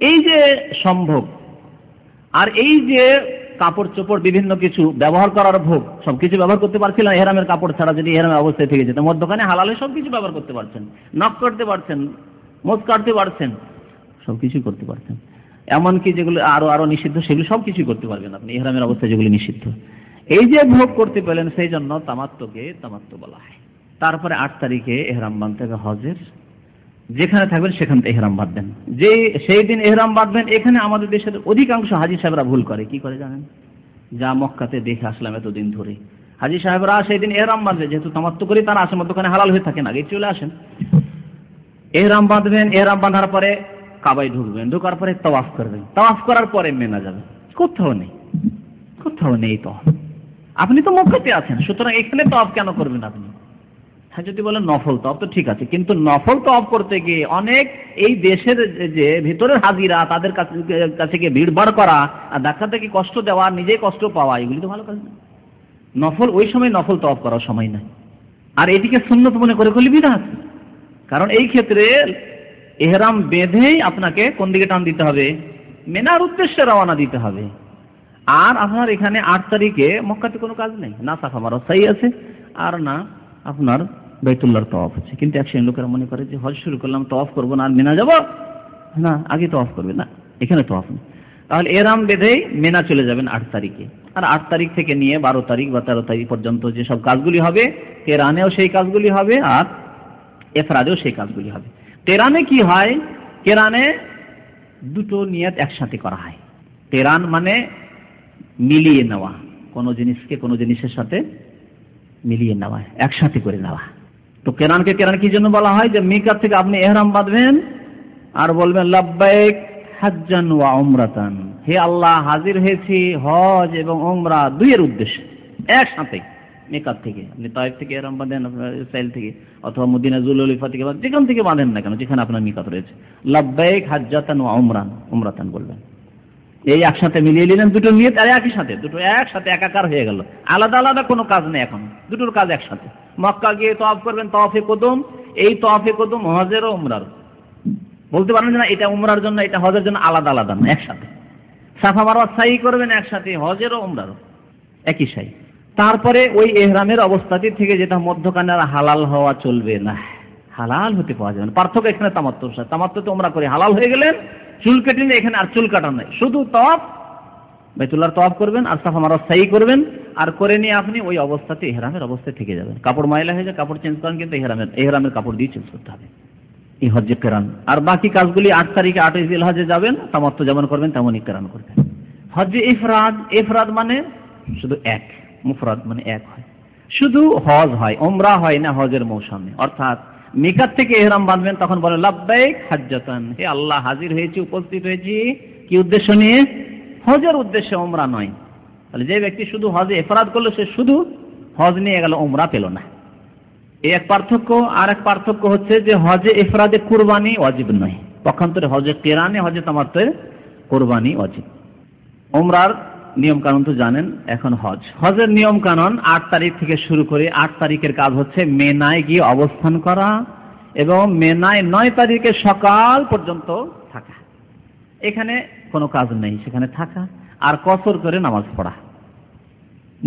এই যে সম্ভব, আর এই যে কাপড় চোপড় বিভিন্ন কিছু ব্যবহার করার ভোগ, সবকিছু ব্যবহার করতে পারছিলেন এহরামের কাপড় ছাড়া যদি এহরামের অবস্থায় থেকে যেত, মধ্যখানে হালালে সবকিছু ব্যবহার করতে পারছেন, নখ করতে পারছেন মোজ কাটতে পারছেন সব সবকিছু করতে পারছেন। এমনকি যেগুলো আরও আরও নিষিদ্ধ, সেগুলো সবকিছু করতে পারবেন আপনি। এহরামের অবস্থায় যেগুলি নিষিদ্ধ। এই যে ভোগ করতে পেলেন, সেই জন্য তামাত্মকে তামাত্ম বলা হয়। তারপরে আট তারিখে এহরাম বাঁধতে হবে হজের। যেখানে থাকবেন, সেখান থেকে এহরাম বাঁধবেন। যে, সেই দিন এহরাম বাঁধবেন, এখানে আমাদের দেশের অধিকাংশ হাজি সাহেবরা ভুল করে। কি করে জানেন? যা মক্কাতে দেখে আসলাম এতদিন ধরে। হাজি সাহেবরা সেই দিন এহরাম বাঁধবে, যেহেতু তামাত্ম করি, তারা আসেন মধ্যখানে হালাল হয়ে থাকেন আগে চলে আসেন। এহরাম বাঁধবেন, এহরাম বাঁধার পরে কাবাই ঢুকবেন ঢোকার পরে তওয়াফ করবেন তওয়াফ করার পরে মেনা যাবে। কোথাও নেই। কোথাও নেই তো আপনি তো মক্কাতে আছেন, সুতরাং এখানে তওয়াফ কেন করবেন আপনি? হ্যাঁ যদি বলেন নফল তফ তো ঠিক আছে, কিন্তু নফল তফ করতে গিয়ে অনেক এই দেশের যে ভিতরের হাজিরা, তাদের কাছে গিয়ে ভিড় বার করা আর ডাক্তার থেকে কষ্ট দেওয়া, নিজেই কষ্ট পাওয়া, এগুলি তো ভালো কাজ না। নফল, ওই সময় নফল তফ করার সময় নাই। আর এটিকে সুন্নত মনে করে করলে বিধাত কারণ এই ক্ষেত্রে এহরাম বেঁধেই আপনাকে কোন দিকে টান দিতে হবে? মেনার উদ্দেশ্যে রওনা দিতে হবে। আর আপনার এখানে আট তারিখে মক্কাতে কোনো কাজ নেই। না সাফা মারা সাই আছে, আর না আপনার বেতুল্লার তওয়াফ আছে। কিন্তু এক লোকেরা মনে করে যে, হজ শুরু করলাম, তওয়াফ করব না, আর মেনা যাব? না, আগে তওয়াফ করবে না, এখানে তওয়াফ নেই। তাহলে এরাম বেঁধেই মেনা চলে যাবেন আট তারিখে। আর আট তারিখ থেকে নিয়ে বারো তারিখ বা তেরো তারিখ পর্যন্ত যেসব কাজগুলি হবে তেরানেও সেই কাজগুলি হবে, আর এফরাদেও সেই কাজগুলি হবে। তেরানে কি হয়? কেরানে দুটো নিয়ত একসাথে করা হয়। তেরান মানে মিলিয়ে নেওয়া। কোনো জিনিসকে কোনো জিনিসের সাথে মিলিয়ে নেওয়া, একসাথে করে নেওয়া। তো কেরানকে কেরান কি জন্য বলা হয়? যে মিকার থেকে আপনি এহরাম বাঁধবেন আর বলবেন, লাব্বাইক হাজ্জান ওয়া উমরাতান। হে আল্লাহ, হাজির হয়েছি হজ এবং ওমরা দুইয়ের উদ্দেশ্যে একসাথে মেকার থেকে, আপনি তাইফ থেকে এহরাম বাঁধেন, আপনার ইসরায়েল থেকে, অথবা মদিনা জুলফা থেকে যেখান থেকে বাঁধেন না কেন, যেখানে আপনার মিকাত রয়েছে। লাব্বাইক হাজ্জাতান ওয়া উমরান, উমরাতান বলবেন। এই একসাথে মিলিয়ে নিলেন দুটো নিয়ে আর একই সাথে, দুটো একসাথে একাকার হয়ে গেল। আলাদা আলাদা কোনো কাজ নেই এখন, দুটোর কাজ একসাথে। মক্কা গিয়ে তফ করবেন তফে কদম, এই তফে কদম হজেরও উমরার। বলতে পারেন না, এটা উমরার জন্য, এটা হজের জন্য আলাদা আলাদা না, একসাথে। সাফা মারওয়া সাই করবেন একসাথে হজেরও উমরারও একই সাই। তারপরে ওই এহরামের অবস্থাটি থেকে যেটা মধ্যখানে হালাল হওয়া চলবে না। হালাল হতে পাওয়া যাবে না। পার্থক্য এখানে তামাত্ম তামাত্ম তো উমরা করে। হালাল হয়ে গেলেন, চুল কেটে নিয়ে এখানে আর চুল কাটা নাই। শুধু তফ বেতুল্লার তফ করবেন, আর সাফা মারা সাই করবেন, আর করে নিয়ে আপনি ওই অবস্থাতে, এহরামের অবস্থায় থেকে যাবেন। কাপড় ময়লা হয়ে যায়, কাপড় চেঞ্জ করেন, কিন্তু এহরামের এহরামের কাপড় দিয়ে চেঞ্জ করতে হবে। এই হজ্জে কেরান। আর বাকি কাজগুলি আট তারিখে আঠাশ দিল হজে যাবেন তামাত্ম যেমন করবেন, তেমনই কেরান করবেন। হজ্জে ইফরাদ ইফরাদ মানে শুধু এক। মুফরাদ মানে এক হয়। শুধু হজ হয় ওমরা হয় না হজের মৌসুমে। অর্থাৎ মেকার থেকে এহরাম বাঁধবেন, তখন বলে লাভবাইক হাজ্জাতান। হে আল্লাহ, হাজির হয়েছি, উপস্থিত হয়েছি। কি উদ্দেশ্য নিয়ে? হজের উদ্দেশ্যে ওমরা নয়। তাহলে যে ব্যক্তি শুধু হজে এফরাদ করল, সে শুধু হজ নিয়ে গেল ওমরা পেল না। এই এক পার্থক্য। আর এক পার্থক্য হচ্ছে যে, হজে এফরাদে কুরবানি অজিব নয়। পক্ষান্তরে হজে কেরানে, হজে তামাত্মের কোরবানি অজিব ওমরার নিয়ম কানুন তো জানেন, এখন হজ। হজের নিয়ম কানুন আট তারিখ থেকে শুরু করে আট তারিখের কাজ হচ্ছে মেনায় গিয়ে অবস্থান করা এবং মেনায় নয় তারিখে সকাল পর্যন্ত থাকা। এখানে কোনো কাজ নেই, সেখানে থাকা আর কসর করে নামাজ পড়া।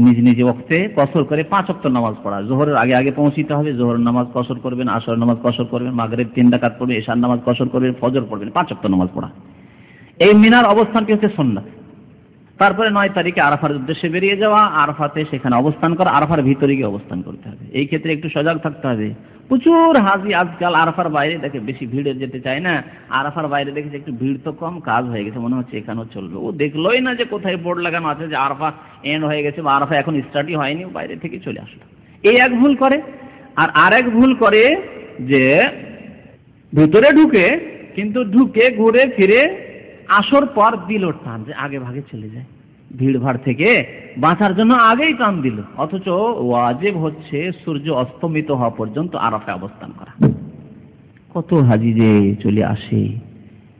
নিজ নিজ ওক্তে কসর করে পাঁচ অক্ট নামাজ পড়া। জোহরের আগে আগে পৌঁছিতে হবে, জোহরের নামাজ কসর করবেন আসর নামাজ কসর করবেন মাগরের তিন ডাকাত পড়বেন এশার নামাজ কসর করবেন, ফজর পড়বেন, পাঁচ অক্ট নামাজ পড়া। এই মিনার অবস্থানটি হচ্ছে? সন্ন্যাস তারপরে নয় তারিখে আরাফার উদ্দেশ্যে বেরিয়ে যাওয়া, আরাফাতে সেখানে অবস্থান করা, আরাফার ভিতরে গিয়ে অবস্থান করতে হবে। এই ক্ষেত্রে একটু সজাগ থাকতে হবে। প্রচুর হাজি আজকাল আরাফার বাইরে, দেখে বেশি ভিড়ে যেতে চায় না। আরাফার বাইরে দেখেছে একটু ভিড় তো কম, কাজ হয়ে গেছে, মনে হচ্ছে এখানেও চলবে। ও দেখলোই না যে কোথায় বোর্ড লাগানো আছে, যে আরফা এন্ড হয়ে গেছে বা আরফা এখন স্টার্টই হয়নি বাইরে থেকে চলে আসলো। এই এক ভুল করে। আর আরেক ভুল করে যে ভিতরে ঢুকে, কিন্তু ঢুকে ঘুরে ফিরে আসর পর দিল টান যে আগে ভাগে চলে যায়। ভিড় ভাড় থেকে বাঁচার জন্য আগেই টান দিল। অথচ ওয়াজেব হচ্ছে সূর্য অস্তমিত হওয়া পর্যন্ত আরাফে অবস্থান করা। কত হাজি যে চলে আসে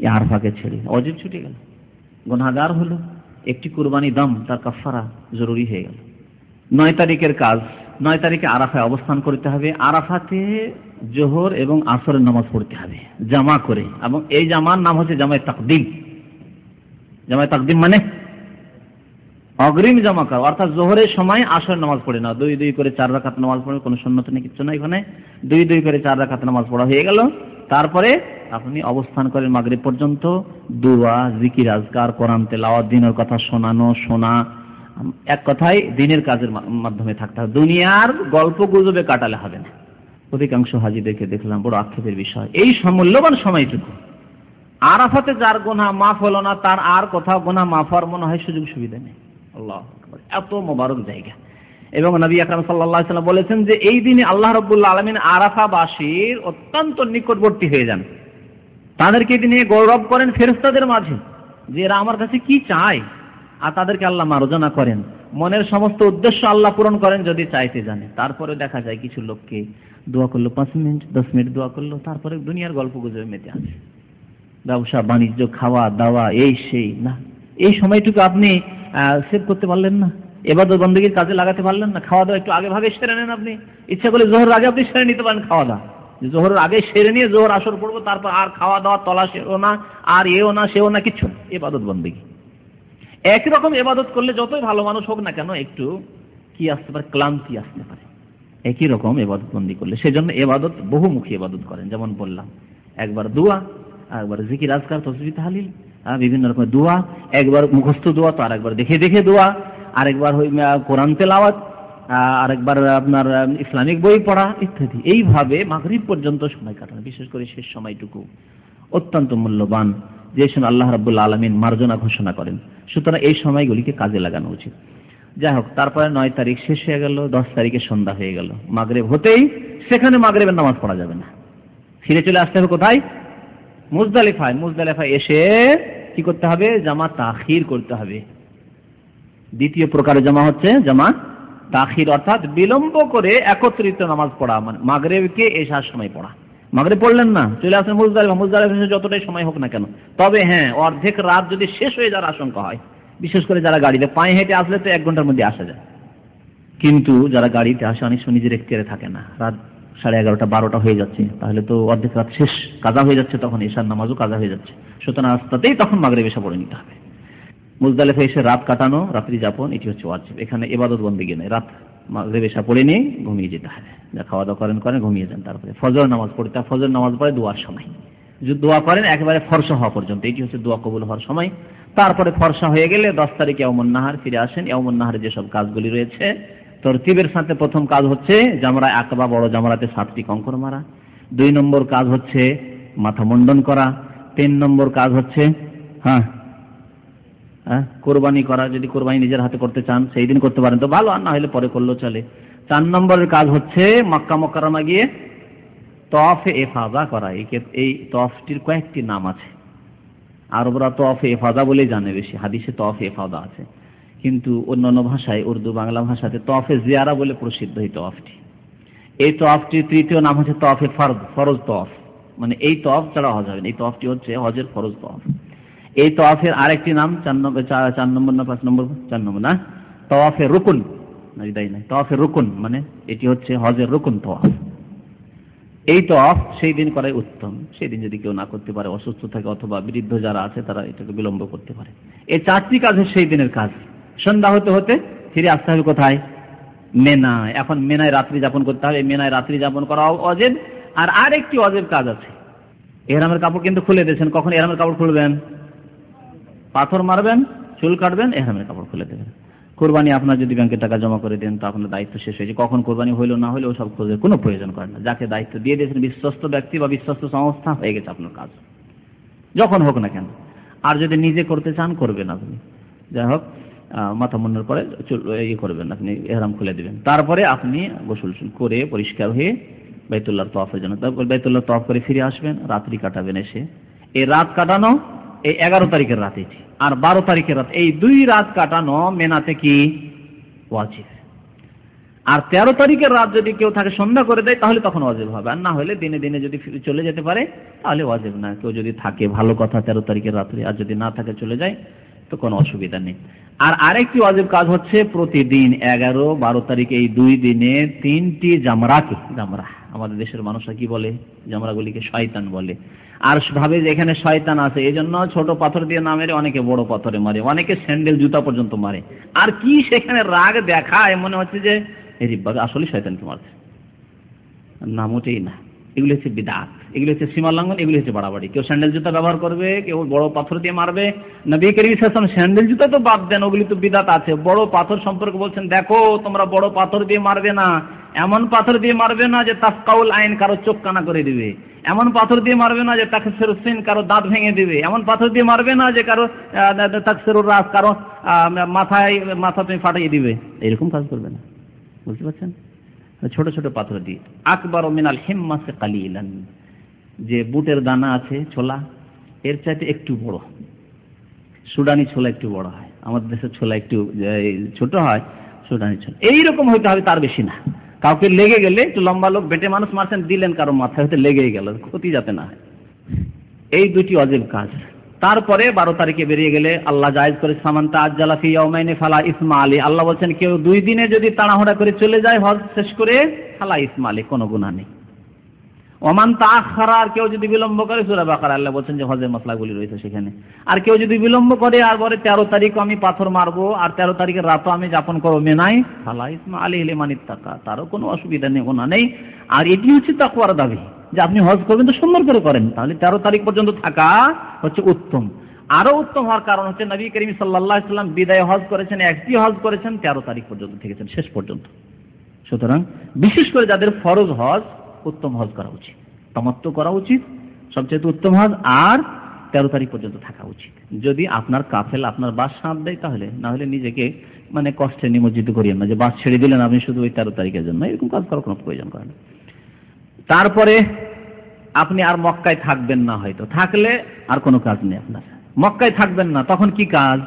আরফাকে ছেড়ে। অজীব ছুটে গেল। গুনাগার হলো। একটি কুরবানি দাম, তার কাফারা জরুরি হয়ে গেল। নয় তারিখের কাজ, নয় তারিখে আরাফায় অবস্থান করতে হবে। আরাফাতে জোহর এবং আসরের নামাজ পড়তে হবে। জামা করে। এবং এই জামার নাম হচ্ছে জামায় তাকদিম। জামায় তাকদিম মানে? অগ্রিম জমা করা অর্থাৎ জোহরের সময় আসর নামাজ পড়ে না। দুই দুই করে চার রাখাত নামাজ পড়ে, কোনো সন্ন্যত নেই, কিচ্ছু না এখানে। দুই দুই করে চার রাখাত নামাজ পড়া হয়ে গেল। তারপরে আপনি অবস্থান করেন মাগরিব পর্যন্ত। দুয়া, জিকির, আজকার, কোরআন, তেলাওয়াত, দিনের কথা শোনানো, শোনা। এক কথায় দিনের কাজের মাধ্যমে থাকতে হবে। দুনিয়ার গল্প গুজবে কাটালে হবে না। অধিকাংশ হাজিদেরকে দেখলাম, বড় আক্ষেপের বিষয়। এই সমূল্যবান সময়টুকু। আরাফাতে যার গোনা মাফ হলো না, তার আর কোথাও গোনা মাফ হওয়ার মনে হয় সুযোগ সুবিধা নেই। আল্লাহ এত মোবারক জায়গা। এবং নবী আকরাম সাল্লাম বলেছেন যে, এই দিনে আল্লাহ রবুল্লা আলমিন আরাফাবাসীর অত্যন্ত নিকটবর্তী হয়ে যান। তাদেরকে তিনি গৌরব করেন ফেরস্তাদের মাঝে, যে এরা আমার কাছে কি চায়, আর তাদেরকে আল্লাহ মার্জনা করেন। মনের সমস্ত উদ্দেশ্য আল্লাহ পূরণ করেন যদি চাইতে জানে। তারপরে দেখা যায় কিছু লোককে দোয়া করল পাঁচ মিনিট, দশ মিনিট দোয়া করল, তারপরে দুনিয়ার গল্প গুজবে মেতে আছে ব্যবসা, বাণিজ্য, খাওয়া, দাওয়া, এই সেই, না। এই সময়টুকু আপনি সেভ করতে পারলেন না। এবার বন্দীগীর কাজে লাগাতে পারলেন না। খাওয়া দাওয়া একটু আগে ভাগে সেরে নেন আপনি। ইচ্ছা করলে জোহর আগে আপনি সেরে নিতে পারেন খাওয়া দাওয়া। জোহরের আগে সেরে নিয়ে জোহর আসর পড়ব, তারপর আর খাওয়া দাওয়া তলা সেও না, আর এও না, সেও না, কিচ্ছু এবাদত বন্দীগী। একই রকম এবাদত করলে যতই ভালো মানুষ হোক না কেন, একটু কি আসতে পারে, ক্লান্তি আসতে পারে। একই রকম এবাদত বন্দি করলে। সেজন্য এবাদত, বহুমুখী এবাদত করেন। যেমন বললাম, একবার দোয়া একবার জিকির, আজকার তসবি তাহালিল বিভিন্ন রকমের দোয়া, একবার মুখস্থ দোয়া তো আরেকবার দেখে দেখে দোয়া, আরেকবার কোরআন তেলাওয়াত আরেকবার আপনার ইসলামিক বই পড়া ইত্যাদি। এইভাবে মাগরিব পর্যন্ত সময় কাটানো, বিশেষ করে শেষ সময়টুকু অত্যন্ত মূল্যবান, যে সময় আল্লাহ রাবুল্লা আলমিন মার্জনা ঘোষণা করেন। সুতরাং এই সময়গুলিকে কাজে লাগানো উচিত। যাই হোক, তারপরে নয় তারিখ শেষ হয়ে গেল, দশ তারিখে সন্ধ্যা হয়ে গেল। মাগরেব হতেই সেখানে মাগরেবের নামাজ পড়া যাবে না। ফিরে চলে আসতে হবে কোথায়? মুজদালিফায় মুজদালিফায় এসে কি করতে হবে? জামা তাখির করতে হবে। দ্বিতীয় প্রকারের জামা হচ্ছে জামা তাখির, অর্থাৎ বিলম্ব করে একত্রিত নামাজ পড়া মানে মাগরেবকে এসার সময় পড়া। মাগরে পড়লেন না, চলে আসেন মুজদালিফা মুজদালিফা যতটাই সময় হোক না কেন। তবে হ্যাঁ অর্ধেক রাত যদি শেষ হয়ে যাওয়ার আশঙ্কা হয়, বিশেষ করে যারা গাড়িতে পায়ে হেঁটে আসলে তো এক ঘণ্টার মধ্যে আসা যায়। কিন্তু যারা গাড়িতে আসে, অনেক সময় নিজের একটিয়ারে থাকে না। রাত সাড়ে এগারোটা, বারোটা হয়ে যাচ্ছে। তাহলে তো অর্ধেক রাত শেষ, কাজা হয়ে যাচ্ছে তখন এশার নামাজও কাজা হয়ে যাচ্ছে। সুতরাং রাস্তাতেই তখন মাগরে বেশা পড়ে নিতে হবে। মুজদালেফে এসে রাত কাটানো, রাত্রি যাপন, এটি হচ্ছে ওয়াজিব। এখানে এবাদত বন্দি নেই রাত মাগরে বেশা পড়ে নিয়ে ঘুমিয়ে যেতে হবে যা খাওয়া দাওয়া করেন করেন, ঘুমিয়ে যান। তারপরে ফজর নামাজ পড়ে পড়তে ফজর নামাজ পড়ে দোয়ার সময়। যদি দোয়া করেন, একেবারে ফর্সা হওয়া পর্যন্ত। এটি হচ্ছে দোয়া কবুল হওয়ার সময়। তারপরে ফর্সা হয়ে গেলে দশ তারিখে এমন নাহার ফিরে আসেন। এমন নাহারে যেসব কাজগুলি রয়েছে তরতিবের সাথে প্রথম কাজ হচ্ছে জামরা আকবা, বড় জামরাতে সাতটি কঙ্কর মারা। দুই নম্বর কাজ হচ্ছে মাথা মুন্ডন করা। তিন নম্বর কাজ হচ্ছে হ্যাঁ হ্যাঁ কোরবানি করা। যদি কোরবানি নিজের হাতে করতে চান, সেই দিন করতে পারেন। তো ভালো, আর না হলে পরে করলেও চলে। চার নম্বরের কাজ হচ্ছে মক্কা মক্কারামা গিয়ে তফে এফাজা করা। এই তফটির কয়েকটি নাম আছে। আরবরা তফে এফাজা বলেই জানে বেশি। হাদিসে তফে এফাজা আছে। কিন্তু অন্যান্য ভাষায় উর্দু বাংলা ভাষাতে তফে জিয়ারা বলে প্রসিদ্ধ এই তফটি এই তফটির তৃতীয় নাম হচ্ছে তফে ফরজ ফরজ তফ মানে এই তফ ছাড়া হজ হবে এই তফটি হচ্ছে হজের ফরজ তফ এই তফের আরেকটি নাম চার নম্বর চার নম্বর না পাঁচ নম্বর, চার নম্বর না? তফে রুকুন। তাই তফে রুকুন মানে এটি হচ্ছে হজের রুকুন তফ এই তফ সেই দিন করাই উত্তম। সেই দিন যদি কেউ না করতে পারে, অসুস্থ থাকে অথবা বৃদ্ধ যারা আছে, তারা এটাকে বিলম্ব করতে পারে। এই চারটি কাজ সেই দিনের কাজ। সন্ধ্যা হতে হতে ফিরে আসতে হবে কোথায়? মেনায়। এখন মেনায় রাত্রি যাপন করতে হবে। মেনায় রাত্রি যাপন করা অজেব। আর আরেকটি অজেব কাজ আছে। এহরামের কাপড় কিন্তু খুলে দিয়েছেন। কখন এহরামের কাপড় খুলবেন? পাথর মারবেন, চুল কাটবেন, এহরামের কাপড় খুলে দেবেন। কোরবানি আপনার যদি ব্যাংকে টাকা জমা করে দেন, তো আপনার দায়িত্ব শেষ হয়েছে কখন কোরবানি হইল, না হইল সব খোঁজের কোনো প্রয়োজন করে না। যাকে দায়িত্ব দিয়ে দিয়েছেন বিশ্বস্ত ব্যক্তি বা বিশ্বস্ত সংস্থা, হয়ে গেছে আপনার কাজ। যখন হোক না কেন। আর যদি নিজে করতে চান, করবেন আপনি। যাই হোক মাথা মুন্ডন করে ইয়ে করবেন, আপনি এহরাম খুলে দেবেন। তারপরে আপনি গোসল করে পরিষ্কার হয়ে বাইতুল্লাহ তফের জন্য তারপর বাইতুল্লাহ তফ করে ফিরে আসবেন, রাত্রি কাটাবেন এসে। এই রাত কাটানো এই এগারো তারিখের রাত আর বারো তারিখের রাত, এই দুই রাত কাটানো মেনাতে কি? ওয়াজিব। আর তেরো তারিখের রাত যদি কেউ থাকে সন্ধ্যা করে দেয়, তাহলে তখন অজেব হবে। আর না হলে দিনে দিনে যদি চলে যেতে পারে, তাহলে অজেব না। কেউ যদি থাকে, ভালো কথা তেরো তারিখের রাত্রে, আর যদি না থাকে চলে যায় তো কোনো অসুবিধা নেই। আর আরেকটি অজেব কাজ হচ্ছে প্রতিদিন এগারো বারো তারিখ এই দুই দিনে তিনটি জামরাকে জামরা আমাদের দেশের মানুষরা কি বলে? জামরাগুলিকে শয়তান বলে। আর ভাবে যে এখানে শয়তান আছে এই জন্য ছোট পাথর দিয়ে না মেরে অনেকে বড় পাথরে মারে, অনেকে স্যান্ডেল, জুতা পর্যন্ত মারে। আর কি সেখানে রাগ দেখায় মনে হচ্ছে যে, এই আসলে শয়তানকে মারছে। না মোটেই না। এগুলি হচ্ছে বিদাত। এগুলি হচ্ছে সীমা লঙ্ঘন, এগুলি হচ্ছে বাড়াবাড়ি। কেউ স্যান্ডেল জুতা ব্যবহার করবে, কেউ বড় পাথর দিয়ে মারবে। নবী করিম শাসন স্যান্ডেল জুতা তো বাদ দেন, ওগুলি তো বিদাত আছে। বড় পাথর সম্পর্কে বলছেন, দেখো, তোমরা বড় পাথর দিয়ে মারবে না। এমন পাথর দিয়ে মারবে না যে তাফকাউল আইন কারও চোখ কানা করে দিবে। এমন পাথর দিয়ে মারবে না যে তাকসের সিন কারও দাঁত ভেঙে দিবে। এমন পাথর দিয়ে মারবে না যে কারও তাকসের রাস কারও মাথায়, মাথা তুমি ফাটিয়ে দিবে। এরকম কাজ করবে না। বুঝতে পারছেন? ছোট ছোট পাথর দিয়ে। আকবর মিনাল হিম্মাসে কালিলান। যে বুটের দানা আছে, ছোলা, এর চাইতে একটু বড়। সুডানি ছোলা একটু বড় হয়। আমাদের দেশের ছোলা একটু ছোট হয়, সুডানি ছোলা। এইরকম হইতে হবে, তার বেশি না। কাউকে লেগে গেলে একটু লম্বা লোক, বেটে মানুষ মারছেন, দিলেন কারও মাথায়, হয়তো লেগেই গেল, ক্ষতি যাতে না হয়। এই দুটি অজেব কাজ। তারপরে বারো তারিখে বেরিয়ে গেলে আল্লাহ জায়েজ করে সামান্তা আজ্জালাফি ইয়মাইনে ফালা ইসমা আলী। আল্লাহ বলছেন, কেউ দুই দিনে যদি তাড়াহুড়া করে চলে যায়, হজ শেষ করে ফালা ইসমা আলী, কোনো গুণা নেই। ওমান তাখারা আর কেউ যদি বিলম্ব করে, সুরা বাকার, আল্লাহ বলছেন যে হজের মশলাগুলি রয়েছে সেখানে। আর কেউ যদি বিলম্ব করে, আর পরে তেরো তারিখ আমি পাথর মারবো, আর তেরো তারিখের রাতও আমি যাপন করব মেনাই ফালা ইসমা আলী হিলেমানির টাকা তারও কোনো অসুবিধা নেই গোনা নেই। আর এটি হচ্ছে তাকুয়ার দাবি, যে আপনি হজ করবেন তো সুন্দর করে করেন। তাহলে তেরো তারিখ পর্যন্ত থাকা হচ্ছে উত্তম। আরও উত্তম হওয়ার কারণ হচ্ছে নবী করিম সাল্লাহ সাল্লাম বিদায় হজ করেছেন, একটি হজ করেছেন, তেরো তারিখ পর্যন্ত থেকেছেন, শেষ পর্যন্ত। সুতরাং বিশেষ করে যাদের ফরজ হজ উত্তম হজ করা উচিত। তমত্ব করা উচিত, সবচেয়ে উত্তম হজ, আর তেরো তারিখ পর্যন্ত থাকা উচিত। যদি আপনার কাফেল, আপনার বাস সাঁত দেয় তাহলে, না হলে নিজেকে মানে কষ্টে নিমজ্জিত করিয়েন না যে বাস ছেড়ে দিলেন আপনি শুধু ওই তেরো তারিখের জন্য, এরকম কাজ করার কোনো প্রয়োজন করে না। তারপরে আপনি আর মক্কায় থাকবেন না হয়তো। থাকলে আর কোনো কাজ নেই আপনার। মক্কায় থাকবেন না, তখন কি কাজ?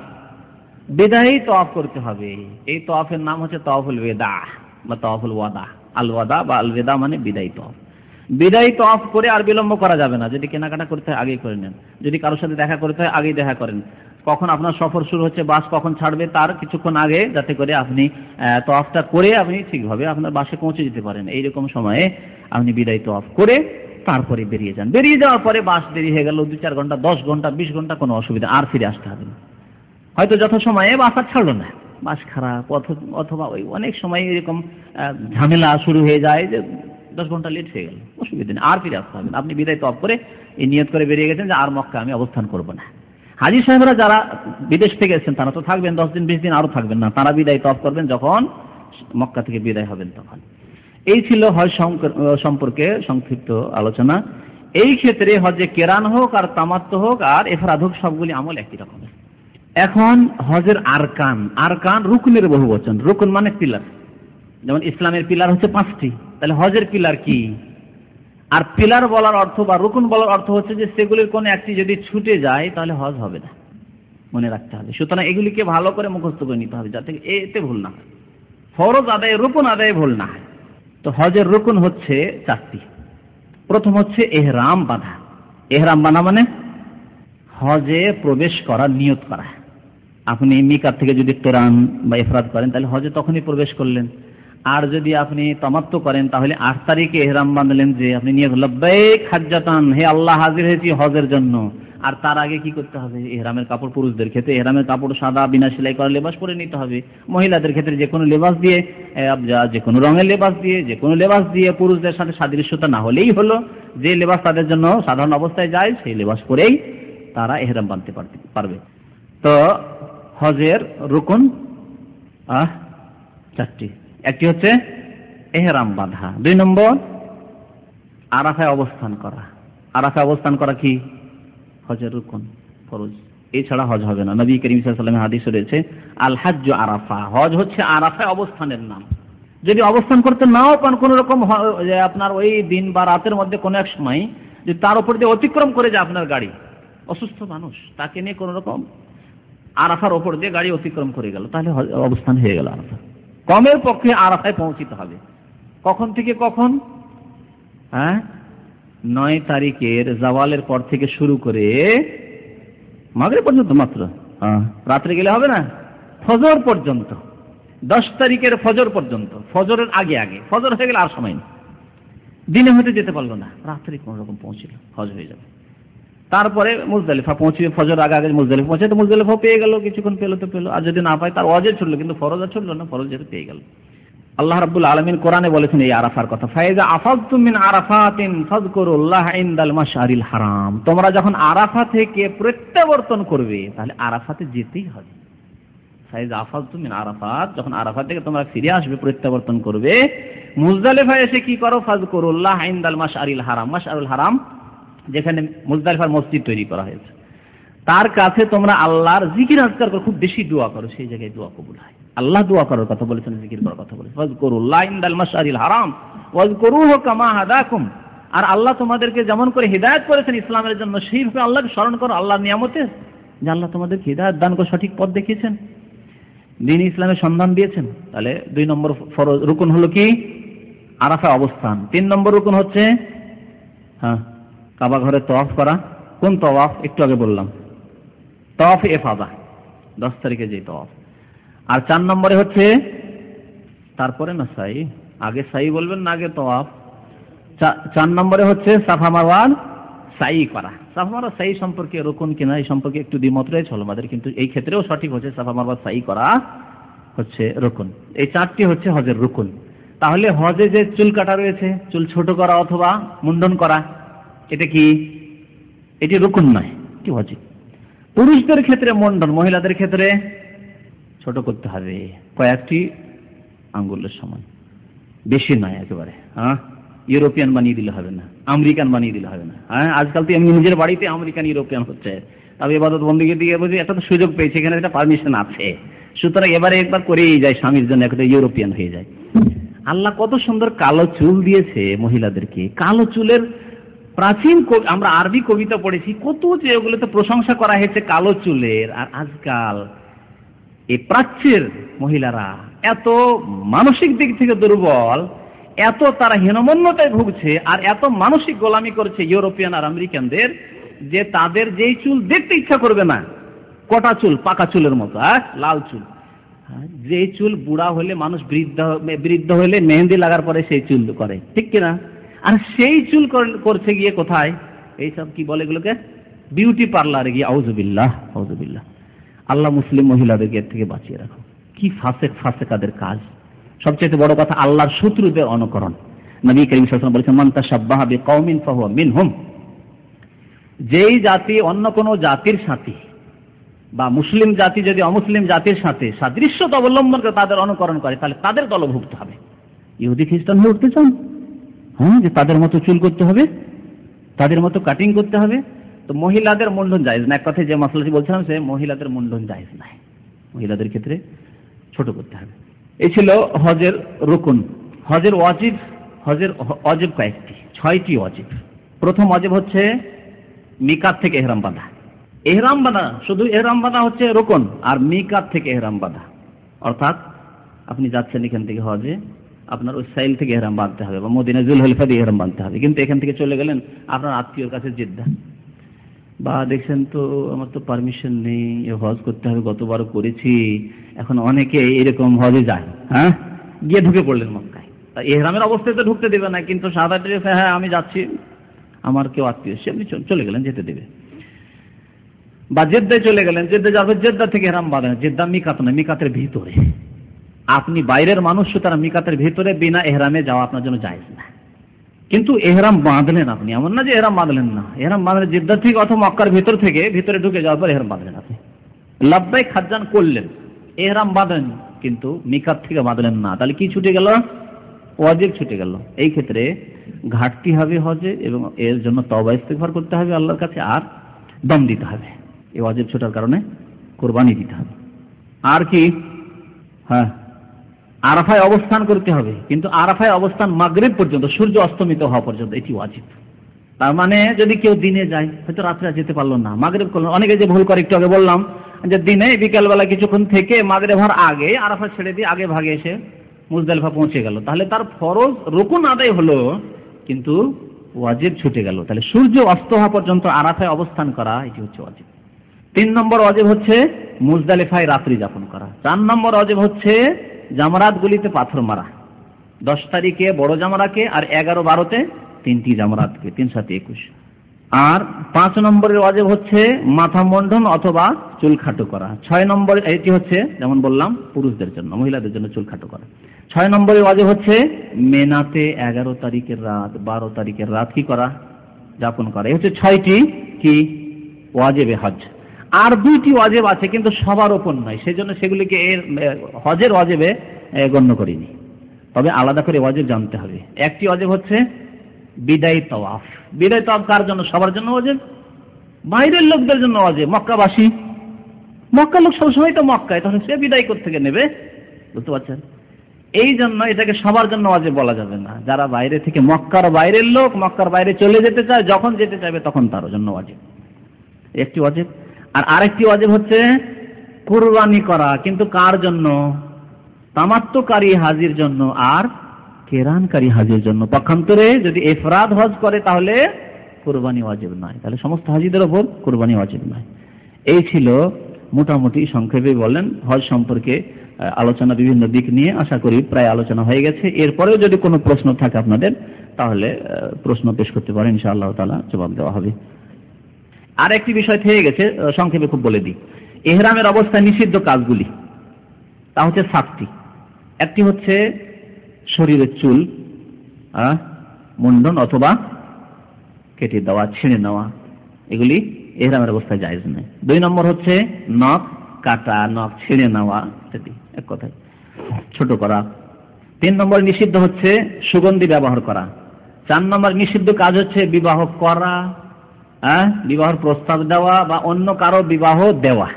বেদাই তফ করতে হবে। এই তফের নাম হচ্ছে তফুল বেদা বা তফুল ওয়াদা। আল ওয়াদা বা আল বেদা মানে বিদায় তফ বিদায় তফ করে আর বিলম্ব করা যাবে না। যদি কেনাকাটা করতে হয়, আগেই করে নেন। যদি কারোর সাথে দেখা করতে হয়, আগেই দেখা করেন। কখন আপনার সফর শুরু হচ্ছে, বাস কখন ছাড়বে, তার কিছুক্ষণ আগে যাতে করে আপনি তফটা করে আপনি ঠিকভাবে আপনার বাসে পৌঁছে যেতে পারেন। এইরকম সময়ে আপনি বিদায় তফ করে তারপরে বেরিয়ে যান। বেরিয়ে যাওয়ার পরে বাস দেরি হয়ে গেল দু চার ঘণ্টা, দশ ঘণ্টা, বিশ ঘণ্টা কোনো অসুবিধা, আর ফিরে আসতে হবে না। হয়তো যথাসময়ে বাস আর ছাড়লো না। বাস খারাপ অথবা ওই অনেক সময় এরকম ঝামেলা শুরু হয়ে যায় যে দশ ঘণ্টা লেট হয়ে গেল। অসুবিধা নেই, আর ফিরে আসতে হবে আপনি বিদায় তফ করে এই নিয়ত করে বেরিয়ে গেছেন যে আর মক্কা আমি অবস্থান করব না। হাজি সাহেবরা যারা বিদেশ থেকে এসেছেন, তারা তো থাকবেন, দশ দিন, বিশ দিন আরও থাকবেন না। তারা বিদায় তফ করবেন যখন মক্কা থেকে বিদায় হবেন তখন। এই ছিল হজ সম্পর্কে সংক্ষিপ্ত আলোচনা। এই ক্ষেত্রে হজে কেরান হোক আর তামাত্ম হোক আর এফরাদ হোক সবগুলি আমল একই রকমের। এখন হজের আরকান আরকান রুকুনের বহু বচন রুকুন মানে পিলার। যেমন ইসলামের পিলার হচ্ছে পাঁচটি, তাহলে হজের পিলার কি? আর পিলার বলার অর্থ বা রুকুন বলার অর্থ হচ্ছে যে সেগুলির কোনো একটি যদি ছুটে যায়, তাহলে হজ হবে না। মনে রাখতে হবে। সুতরাং এগুলিকে ভালো করে মুখস্থ করে নিতে হবে, যাতে এতে ভুল না হয়। ফরজ আদায়, রুকুন আদায় ভুল না হয়। তো হজের রুকুন হচ্ছে চারটি। প্রথম হচ্ছে এহরাম বাঁধা। এহরাম বাঁধা মানে হজে প্রবেশ করার নিয়ত করা। আপনি মিকার থেকে যদি তোরান বা এফরাদ করেন, তাহলে হজে তখনই প্রবেশ করলেন। আর যদি আপনি তমাত্ম করেন, তাহলে আট তারিখে এহরাম বাঁধলেন যে আপনি নিয়ে লব্বাইক হাজ্জাতান হে আল্লাহ, হাজির হয়েছি হজের জন্য। আর তার আগে কি করতে হবে? এহরামের কাপড় পুরুষদের ক্ষেত্রে এহরামের কাপড় সাদা, বিনা সেলাই করা লেবাস পরে নিতে হবে। মহিলাদের ক্ষেত্রে যে কোনো লেবাস দিয়ে যে কোনো রঙের লেবাস দিয়ে, যে কোনো লেবাস দিয়ে পুরুষদের সাথে সাদৃশ্যতা না হলেই হলো, যে লেবাস তাদের জন্য সাধারণ অবস্থায় যায়, সেই লেবাস পরেই তারা এহরাম বাঁধতে পারবে। তো হজের রুকুন চারটি। একটি হচ্ছে এহরাম বাঁধা। দুই নম্বর, আরাফায় অবস্থান করা। আরাফায় অবস্থান করা কি? হজের রুকুন, ফরজ। এছাড়া হজ হবে না। নবী করিম সাল্লামের হাদিস রয়েছে আল হাজ্জ আরাফা। হজ হচ্ছে আরাফায় অবস্থানের নাম। যদি অবস্থান করতে নাও পান, কোন রকম আপনার ওই দিন বা রাতের মধ্যে কোনো এক সময়, যে তার উপর দিয়ে অতিক্রম করে যায় আপনার গাড়ি। অসুস্থ মানুষ, তাকে নিয়ে কোনো রকম আরাফার ওপর দিয়ে গাড়ি অতিক্রম করে গেল। তাহলে অবস্থান হয়ে গেল আরাফা। কমের পক্ষে আরাফায় পৌঁছিতে হবে। কখন থেকে কখন? হ্যাঁ? নয় তারিখের জাওয়ালের পর থেকে শুরু করে মাগরে পর্যন্ত মাত্র। হ্যাঁ। রাত্রে গেলে হবে না? ফজর পর্যন্ত। দশ তারিখের ফজর পর্যন্ত। ফজরের আগে আগে। ফজর হয়ে গেলে আর সময় নেই। দিনে হতে যেতে পারল না। রাত্রে কোন রকম পৌঁছিল। ফজ হয়ে যাবে। তারপরে মুজদালিফা পৌঁছবে ফজর আগে আগে মুজদালিফা পৌঁছে, তো মুজদালিফা পেয়ে গেল, কিছুক্ষণ পেল তো পেল, আর যদি না পায় তার অজে ছুটলো, কিন্তু ফরজ আর ছুটলো না ফরজ যেতে পেয়ে গেল। আল্লাহ রাব্বুল আলামিন কোরআনে বলেছেন এই আরাফার কথা, ফাইজা আফাজতুম মিন আরাফাতিন ফাযকুরুল্লাহ ইনদাল মাশআরিল হারাম। তোমরা যখন আরাফা থেকে প্রত্যাবর্তন করবে, তাহলে আরাফাতে যেতেই হবে। ফাইজা আফাজতুম মিন আরাফাত, যখন আরাফা থেকে তোমরা ফিরে আসবে, প্রত্যাবর্তন করবে মুজদালিফা এসে কি করো? ফাযকুরুল্লাহ ইনদাল মাশআরিল হারাম। মাশআরুল হারাম যেখানে মুজদালিফার মসজিদ তৈরি করা হয়েছে। তার কাছে তোমরা আল্লাহর জিকির আজকার করো খুব বেশি দোয়া করো, সেই জায়গায় দোয়া কবুল হয়। আল্লাহ দোয়া করার কথা বলেছেন, জিকির করার কথা বলেছেন। ফাজকুরুল্লাহ ইনদাল মাশআরিল হারাম, ওয়াজকুরুহু কামা হাদাকুম। আর আল্লাহ তোমাদেরকে যেমন করে হিদায়াত করেছেন ইসলামের জন্য, সেইভাবে আল্লাহকে স্মরণ করো, আল্লাহর নিয়ামতে যে আল্লাহ তোমাদেরকে হিদায়াত দান করে সঠিক পথ দেখিয়েছেন, দিন ইসলামের সন্ধান দিয়েছেন। তাহলে দুই নম্বর ফরজ রুকুন হলো কি? আরাফা অবস্থান। তিন নম্বর রুকুন হচ্ছে হ্যাঁ কাবা ঘরে তওয়াফ করা। কোন তওয়াফ? একটু আগে বললাম। তওয়াফ এফাদা। দশ তারিখে যে তওয়াফ। আর চার নম্বরে হচ্ছে, তারপরে না সাই? আগে সাই বলবেন না আগে তওয়াফ? চার নম্বরে হচ্ছে সাফা মারওয়ার সাই করা। সাফা মারওয়া সাই সম্পর্কে রুকুন কিনা, এই সম্পর্কে একটু দ্বিমত রয়েছে আমাদের কিন্তু এই ক্ষেত্রেও সঠিক হচ্ছে সাফা মারওয়ার সাই করা হচ্ছে রুকুন। এই চারটি হচ্ছে হজের রুকুন। তাহলে হজে যে চুল কাটা রয়েছে, চুল ছোট করা অথবা মুন্ডন করা এটা কি? এটি রুকুন নয় কি হজে পুরুষদের ক্ষেত্রে মন্ডন, মহিলাদের ক্ষেত্রে ছোট করতে হবে। কয়েকটি আঙ্গুলের সমান। বেশি নয় একেবারে হ্যাঁ? ইউরোপিয়ান বানিয়ে দিলে হবে না, আমেরিকান বানিয়ে দিলে হবে না হ্যাঁ? আজকাল তো এমনি নিজের বাড়িতে আমেরিকান, ইউরোপিয়ান হচ্ছে। তবে এবাদত বন্দীকে দিয়ে বুঝি এত তো সুযোগ পেয়েছে, এখানে একটা পারমিশন আছে। সুতরাং এবারে একবার করেই যায়, স্বামীর জন্য একটা ইউরোপিয়ান হয়ে যায়। আল্লাহ কত সুন্দর কালো চুল দিয়েছে মহিলাদেরকে। কালো চুলের প্রাচীন আমরা আরবি কবিতা পড়েছি, কত যে ওগুলোতে প্রশংসা করা হয়েছে কালো চুলের, আর আজকাল এই প্রাচ্যের মহিলারা এত মানসিক দিক থেকে দুর্বল, এত তারা হীনমন্যতায় ভুগছে, আর এত মানসিক গোলামি করছে ইউরোপিয়ান আর আমেরিকানদের যে তাদের যেই চুল দেখতে ইচ্ছা করবে না, কটা চুল, পাকা চুলের মতো হ্যাঁ? লাল চুল। যে চুল বুড়া হলে মানুষ বৃদ্ধ বৃদ্ধ হলে মেহেন্দি লাগার পরে সেই চুল করে, ঠিক কিনা? আর সেই চুল করছে গিয়ে কোথায়? এইসব কি বলে এগুলোকে? বিউটি পার্লারে গিয়ে আউজুবিল্লাহ আউজুবিল্লাহ আল্লাহ মুসলিম মহিলাদেরকে এর থেকে বাঁচিয়ে রাখো। কি ফাসেক ফাসেকাদের কাজ। সবচেয়ে বড় কথা, আল্লাহর শত্রুদের অনুকরণ। নবী করিম সাল্লাল্লাহু বলেছেন, মান তাশাব্বাহা বিকাউমিন ফাহুয়া মিনহুম। যেই জাতি অন্য কোন জাতির সাথে বা মুসলিম জাতি যদি অমুসলিম জাতির সাথে সাদৃশ্যতা অবলম্বন করে তাদের অনুকরণ করে, তাহলে তাদের দলভুক্ত হবে। ইহুদি, খ্রিস্টান হয়ে উঠতে চান হ্যাঁ যে তাদের মতো চুল করতে হবে, তাদের মতো কাটিং করতে হবে, তো মহিলাদের মুন্ডন জায়েজ না। এক কথায় যে মশলাটি বলছিলাম, সে মহিলাদের মুন্ডন জায়েজ নাই। মহিলাদের ক্ষেত্রে ছোট করতে হবে। এই ছিল হজের রুকুন। হজের ওয়াজিব, হজের অজেব কয়েকটি, ছয়টি অজেব প্রথম অজেব হচ্ছে মিকাত থেকে এহরাম বাঁধা। এহরাম বাঁধা, শুধু এহরাম বাঁধা হচ্ছে রোকন, আর মিকাত থেকে এহরাম বাঁধা। অর্থাৎ আপনি যাচ্ছেন এখান থেকে হজে আপনার ওই সাইল থেকে এহরাম বাঁধতে হবে বা মদিনা জুল হলিফা দিয়ে এহরাম বাঁধতে হবে। কিন্তু এখান থেকে চলে গেলেন আপনার আত্মীয়র কাছে জেদ্দা। বা দেখছেন তো, আমার তো পারমিশন নেই হজ করতে হবে, গতবারও করেছি। এখন অনেকে এরকম হজে যায় হ্যাঁ? গিয়ে ঢুকে পড়লেন মক্কায়। এহরামের অবস্থায় তো ঢুকতে দেবে না, কিন্তু সাদা ড্রেসে হ্যাঁ আমি যাচ্ছি। আমার কেউ আত্মীয়, সে আপনি চলে গেলেন, যেতে দেবে। বা জেদ্দায় চলে গেলেন জেদ্দা যাবে, জেদ্দা থেকে হেরাম বাঁধেন জেদ্দা মিকাত না মিকাতের ভিতরে। আপনি বাইরের মানুষ, সুতরাং মিকাতের ভিতরে বিনা এহরামে যাওয়া আপনার জন্য যায় না। কিন্তু এহরাম বাঁধলেন আপনি। এমন না যে এহরাম বাঁধলেন না। এহরাম বাঁধলেন জেদ্দা থেকে অথবা মক্কার ভিতর থেকে, ভিতরে ঢুকে যাওয়ার পর এহরাম বাঁধলেন আপনি। লাভবাই খাজান করলেন। এহরাম বাঁধলেন, কিন্তু মিকাত থেকে বাঁধলেন না। তাহলে কি ছুটে গেল? ওয়াজিব ছুটে গেল। এই ক্ষেত্রে ঘাটতি হবে হজে এবং এর জন্য তবা ইস্তেগফার করতে হবে আল্লাহর কাছে আর দম দিতে হবে। এই ওয়াজিব ছোটার কারণে কোরবানি দিতে হবে। আর কি? হ্যাঁ। আরাফায় অবস্থান করতে হবে। কিন্তু আরাফায় অবস্থান মাগরিব পর্যন্ত, সূর্য অস্তমিত হওয়া পর্যন্ত এটি ওয়াজিব। তার মানে যদি কেউ দিনে যায়, হয়তো রাত্রে যেতে পারল না। মাগরিব করল অনেকে যে ভুল করে, একটু আগে বললাম যে দিনে বিকালবেলা কিছুক্ষণ থেকে মাগরে হওয়ার আগে আরাফা ছেড়ে দিয়ে আগে ভাগে এসে মুজদালিফা পৌঁছে গেল। তাহলে তার ফরজ রুকুন আদায় হলো, কিন্তু ওয়াজিব ছুটে গেল। তাহলে সূর্য অস্ত হওয়া পর্যন্ত আরাফায় অবস্থান করা, এটি হচ্ছে ওয়াজিব। তিন নম্বর অজেব হচ্ছে মুজদালিফায় রাত্রি যাপন করা। চার নম্বর অজেব হচ্ছে জামারাতগুলিতে পাথর মারা। দশ তারিখে বড় জামারাকে আর এগারো বারোতে তিনটি জামারাতকে, তিন সাথে একুশ। আর পাঁচ নম্বরের অজেব হচ্ছে মাথা মন্ডন অথবা চুল খাটো করা। ছয় নম্বর এটি হচ্ছে যেমন বললাম, পুরুষদের জন্য, মহিলাদের জন্য চুল খাটো করা। ছয় নম্বরের অজেব হচ্ছে মেনাতে এগারো তারিখের রাত, বারো তারিখের রাত কি করা? যাপন করা। এই হচ্ছে ছয়টি কি? ওয়াজেবে হজ আর দুইটি অজেব আছে, কিন্তু সবার ওপর নয়। সেই জন্য সেগুলিকে এর হজের অজেবে গণ্য করিনি। তবে আলাদা করে অজেব জানতে হবে। একটি অজেব হচ্ছে বিদায় তওয়াফ। বিদায় তওয়াফ কার জন্য? সবার জন্য অজেব বাইরের লোকদের জন্য অজেব মক্কাবাসী। মক্কা লোক সবসময় তো মক্কায়, তাহলে সে বিদায় করতে নেবে? বুঝতে পারছেন? এই জন্য এটাকে সবার জন্য অজেব বলা যাবে না। যারা বাইরে থেকে মক্কার বাইরের লোক, মক্কার বাইরে চলে যেতে চায়, যখন যেতে চাইবে তখন তার জন্য অজেব একটি ওয়াজেব আর আরেকটি ওয়াজেব হচ্ছে, কুরবানি করা, কিন্তু কার জন্য? তামাত্মকারী হাজির জন্য আর কেরানকারী হাজির জন্য। পক্ষান্তরে যদি এফরাদ হজ করে, তাহলে কোরবানি ওয়াজিব নয়। তাহলে সমস্ত হাজিদের ওপর কোরবানি ওয়াজিব নয়। এই ছিল মোটামুটি সংক্ষেপে বলেন, হজ সম্পর্কে আলোচনা বিভিন্ন দিক নিয়ে। আশা করি প্রায় আলোচনা হয়ে গেছে। এরপরেও যদি কোনো প্রশ্ন থাকে আপনাদের, তাহলে প্রশ্ন পেশ করতে পারেন, ইনশাআল্লাহ তালা জবাব দেওয়া হবে। আর একটি বিষয় থেকে গেছে সংক্ষেপে খুব বলে দিই। এহরামের অবস্থায় নিষিদ্ধ কাজগুলি। তা হচ্ছে সাতটি। একটি হচ্ছে শরীরের চুল মুন্ডন অথবা কেটে দেওয়া, ছিঁড়ে নেওয়া। এগুলি এহরামের অবস্থায় জায়জ নেই দুই নম্বর হচ্ছে নখ কাটা, নখ ছিঁড়ে নেওয়া ইত্যাদি, এক কথায় ছোট করা। তিন নম্বর নিষিদ্ধ হচ্ছে সুগন্ধি ব্যবহার করা। চার নম্বর নিষিদ্ধ কাজ হচ্ছে বিবাহ করা হ্যাঁ? বিবাহের প্রস্তাব দেওয়া বা অন্য কারও বিবাহ দেওয়া।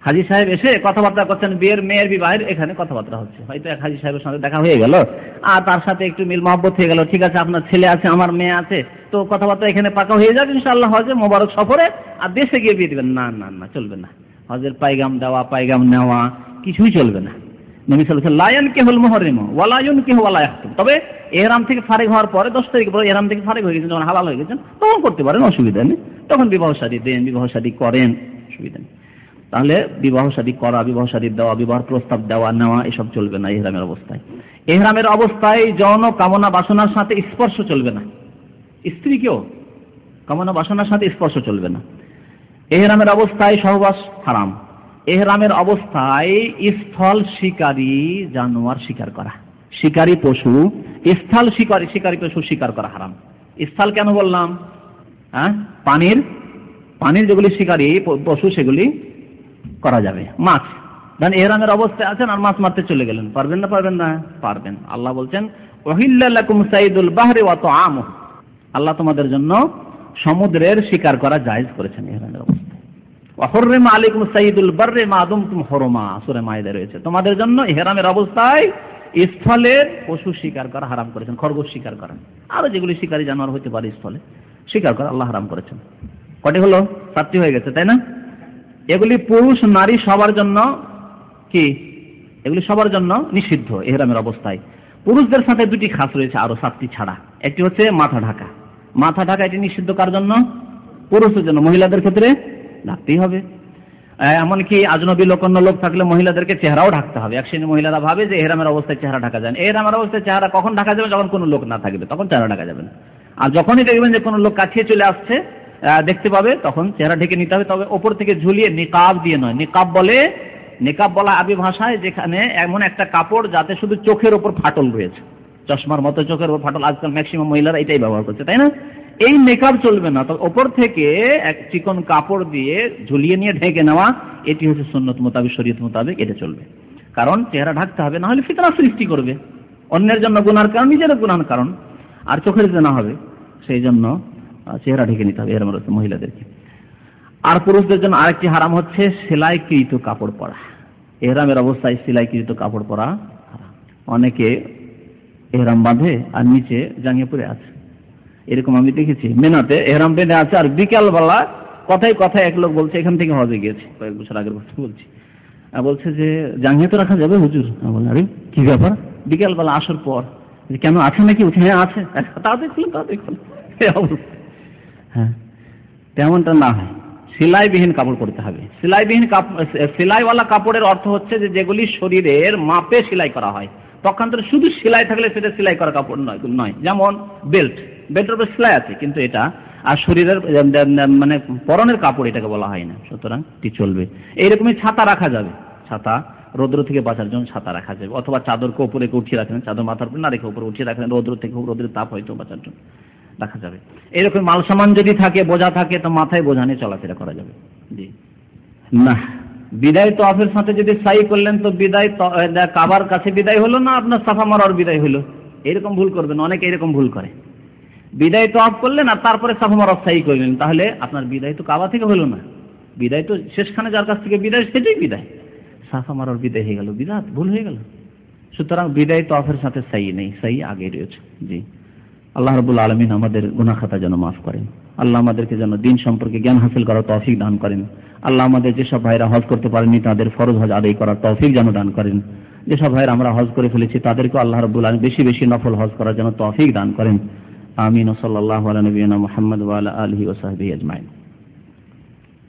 হাজি সাহেব এসে কথাবার্তা করছেন, বিয়ের মেয়ের বিবাহের এখানে কথাবার্তা হচ্ছে। হয়তো এক হাজি সাহেবের সঙ্গে দেখা হয়ে গেল। আর তার সাথে একটু মিল মহব্বত হয়ে গেল। ঠিক আছে, আপনার ছেলে আছে, আমার মেয়ে আছে। তো কথাবার্তা এখানে পাকা হয়ে যাবে ইনশাআল্লাহ হজে মোবারক সফরে আর দেশে গিয়ে বিয়ে দেবেন। না না না, চলবে না। হজের পাইগাম দেওয়া পাইগাম নেওয়া কিছুই চলবে না। নবী সাল্লাহ লায়ন কে হল মোহরিম, ওয়ালায়ন কে ওয়ালা তবে এহরাম থেকে ফারেক হওয়ার পরে দশ তারিখ পরে এহরাম থেকে ফারেক হয়ে গেছেন যখন হালাল হয়ে গেছেন তখন করতে পারেন, অসুবিধা নেই। তখন বিবাহ শাদী দেন, বিবাহ শাদী করেন, অসুবিধা নেই। তাহলে বিবাহ শাদী করা, বিবাহ শাদী দেওয়া বিবাহ প্রস্তাব দেওয়া, নেওয়া, এসব চলবে না এহরামের অবস্থায়। এহরামের অবস্থায় যৌন কামনা বাসনার সাথে স্পর্শ চলবে না। স্ত্রীকেও কামনা বাসনার সাথে স্পর্শ চলবে না। এহরামের অবস্থায় সহবাস হারাম। এহরামের অবস্থায় স্থল শিকারী জানোয়ার শিকার করা। শিকারী পশু, স্থল শিকারী শিকারী পশু শিকার করা হারাম। স্থল কেন বললাম? হ্যাঁ পানির পানির যেগুলি শিকারী পশু, সেগুলি করা যাবে। মাছ। ধরেন এহরামের অবস্থায় আছেন আর মাছ মারতে চলে গেলেন। পারবেন না পারবেন না? পারবেন। আল্লাহ বলছেন বাহরে অত আম আল্লাহ তোমাদের জন্য সমুদ্রের শিকার করা জায়েজ করেছেন এহরামের অবস্থায়। হরমা। সুরে মায়েদের রয়েছে। তোমাদের জন্য হেরামের অবস্থায় স্থলের পশু শিকার করা হারাম করেছেন, খরগোশ শিকার করেন আরও যেগুলি শিকারী জানোয়ার হতে পারে স্থলে, শিকার করা আল্লাহ হারাম করেছেন। কটি হলো? সাতটি হয়ে গেছে, তাই না? এগুলি পুরুষ, নারী সবার জন্য কি? এগুলি সবার জন্য নিষিদ্ধ এহরামের অবস্থায়। পুরুষদের সাথে দুটি খাস রয়েছে আরও সাতটি ছাড়া। একটি হচ্ছে মাথা ঢাকা। মাথা ঢাকা এটি নিষিদ্ধ কার জন্য? পুরুষের জন্য। মহিলাদের ক্ষেত্রে ঢাকতেই হবে। এমনকি আজনবী লোক, অন্য লোক থাকলে মহিলাদেরকে চেহারাও ঢাকতে হবে। এক শ্রেণি মহিলারা ভাবে যে এহরামের অবস্থায় চেহারা ঢাকা যায় এহরামের অবস্থায় চেহারা কখন ঢাকা যাবে? যখন কোনো লোক না থাকবে, তখন চেহারা ঢাকা যাবে না। আর যখনই দেখবেন যে কোনো লোক কাছিয়ে চলে আসছে দেখতে পাবে, তখন চেহারা ঢেকে নিতে হবে। তবে ওপর থেকে ঝুলিয়ে নিকাব দিয়ে নয়। নিকাব বলে, নিকাব বলা আবি ভাষায় যেখানে এমন একটা কাপড় যাতে শুধু চোখের ওপর ফাটল রয়েছে। চশমার মতো চোখের ফাটল, আজকাল ম্যাক্সিমাম মহিলারা এটাই ব্যবহার করছে, তাই না? এই মেকআপ চলবে না তবে ওপর থেকে এক চিকন কাপড় দিয়ে ঝুলিয়ে নিয়ে ঢেকে নেওয়া, এটি হচ্ছে সন্ন্যত মোতাবেক, শরীয়ত মোতাবেক এটা চলবে। কারণ চেহারা ঢাকতে হবে, না হলে ফিতনা সৃষ্টি করবে। অন্যের জন্য গুনার কারণ নিজের গুনার কারণ। আর চোখের যে না হবে, সেই জন্য চেহারা ঢেকে নিতে হবে এর মহিলাদেরকে। আর পুরুষদের জন্য আরেকটি হারাম হচ্ছে সেলাইকৃত কাপড় পরা। এহরামের অবস্থায় সেলাইকৃত কাপড় পরা অনেকে এহরাম বাঁধে আর নিচে জাঙ্গিয়ে পরে আছে। এরকম আমি দেখেছি। মেনাতে এহরাম বেঁধে আছে আর বিকালবেলা কথায় কথায় এক লোক বলছে, এখান থেকে হজে গিয়েছে। কয়েক বছর আগের কথা বলছি। আর বলছে যে, জাঙ্গিয়ে তো রাখা যাবে হুজুর। আরে, কি ব্যাপার? বিকেলবেলা আসার পর কেন আছে নাকি? উঠে হ্যাঁ আছে। তাড়াতাড়ি খুলুন এই অবস্থা। হ্যাঁ তেমনটা না হয়। সেলাইবিহীন কাপড় পরতে হবে। সেলাইবিহীন সেলাইওয়ালা কাপড়ের অর্থ হচ্ছে যে, যেগুলি শরীরের মাপে সেলাই করা হয়। পক্ষান্তরে শুধু সেলাই থাকলে সেটা সেলাই করা কাপড় নয় নয়। যেমন বেল্ট বেল্টের উপর সেলাই আছে, কিন্তু এটা আর শরীরের মানে পরনের কাপড় এটাকে বলা হয় না, সুতরাং এটি চলবে। এইরকমই ছাতা রাখা যাবে। ছাতা রৌদ্র থেকে বাঁচার জন্য ছাতা রাখা যাবে, অথবা চাদরকে উপরে উঠিয়ে রাখেন, চাদর মাথার উপর না রেখে উপরে উঠিয়ে রাখেন, রৌদ্র থেকে রৌদ্রের তাপ হয়তো বাঁচার জন্য রাখা যাবে। এরকম মাল সামান যদি থাকে, বোঝা থাকে, তো মাথায় বোঝা নিয়ে চলাফেরা করা যাবে। জি। না। বিদায় তফের সাথে যদি সাই করলেন, তো বিদায় কাবার কাছে বিদায় হলো না আপনার সাফা মারার বিদায় হলো? এরকম ভুল করবেন, অনেকে এরকম ভুল করে। বিদায় তো অফ করলেন আর তারপরে সাফা মারার সাই করলেন, তাহলে আপনার বিদায় তো কাবা থেকে হলো না। বিদায় তো শেষখানে যার কাছ থেকে বিদায়, সেটাই বিদায়। সাফা মারার বিদায় হয়ে গেল বিদাত ভুল হয়ে গেল। সুতরাং বিদায় তফের সাথে সাই নেই সাই আগে রয়েছে। জি। আল্লাহ রবুল আলমিন আমাদের গুনাখাতা যেন মাফ করেন। আল্লাহ আমাদেরকে যেন দিন সম্পর্কে জ্ঞান হাসিল করার তৌফিক দান করেন। আল্লাহ আমাদের যেসব ভাইরা হজ করতে পারেনি তাদের ফরজ হজ আদায় করার তৌফিক যেন দান করেন। যেসব ভাইরা আমরা হজ করে ফেলেছি তাদেরকে আল্লাহ রবুল আলম বেশি বেশি নফল হজ করার জন্য তৌফিক দান করেন। আমিন ওসল্লাহ নবীনা মোহাম্মদ ওয়ালা আলহি ওসাহাবি আজমাইন।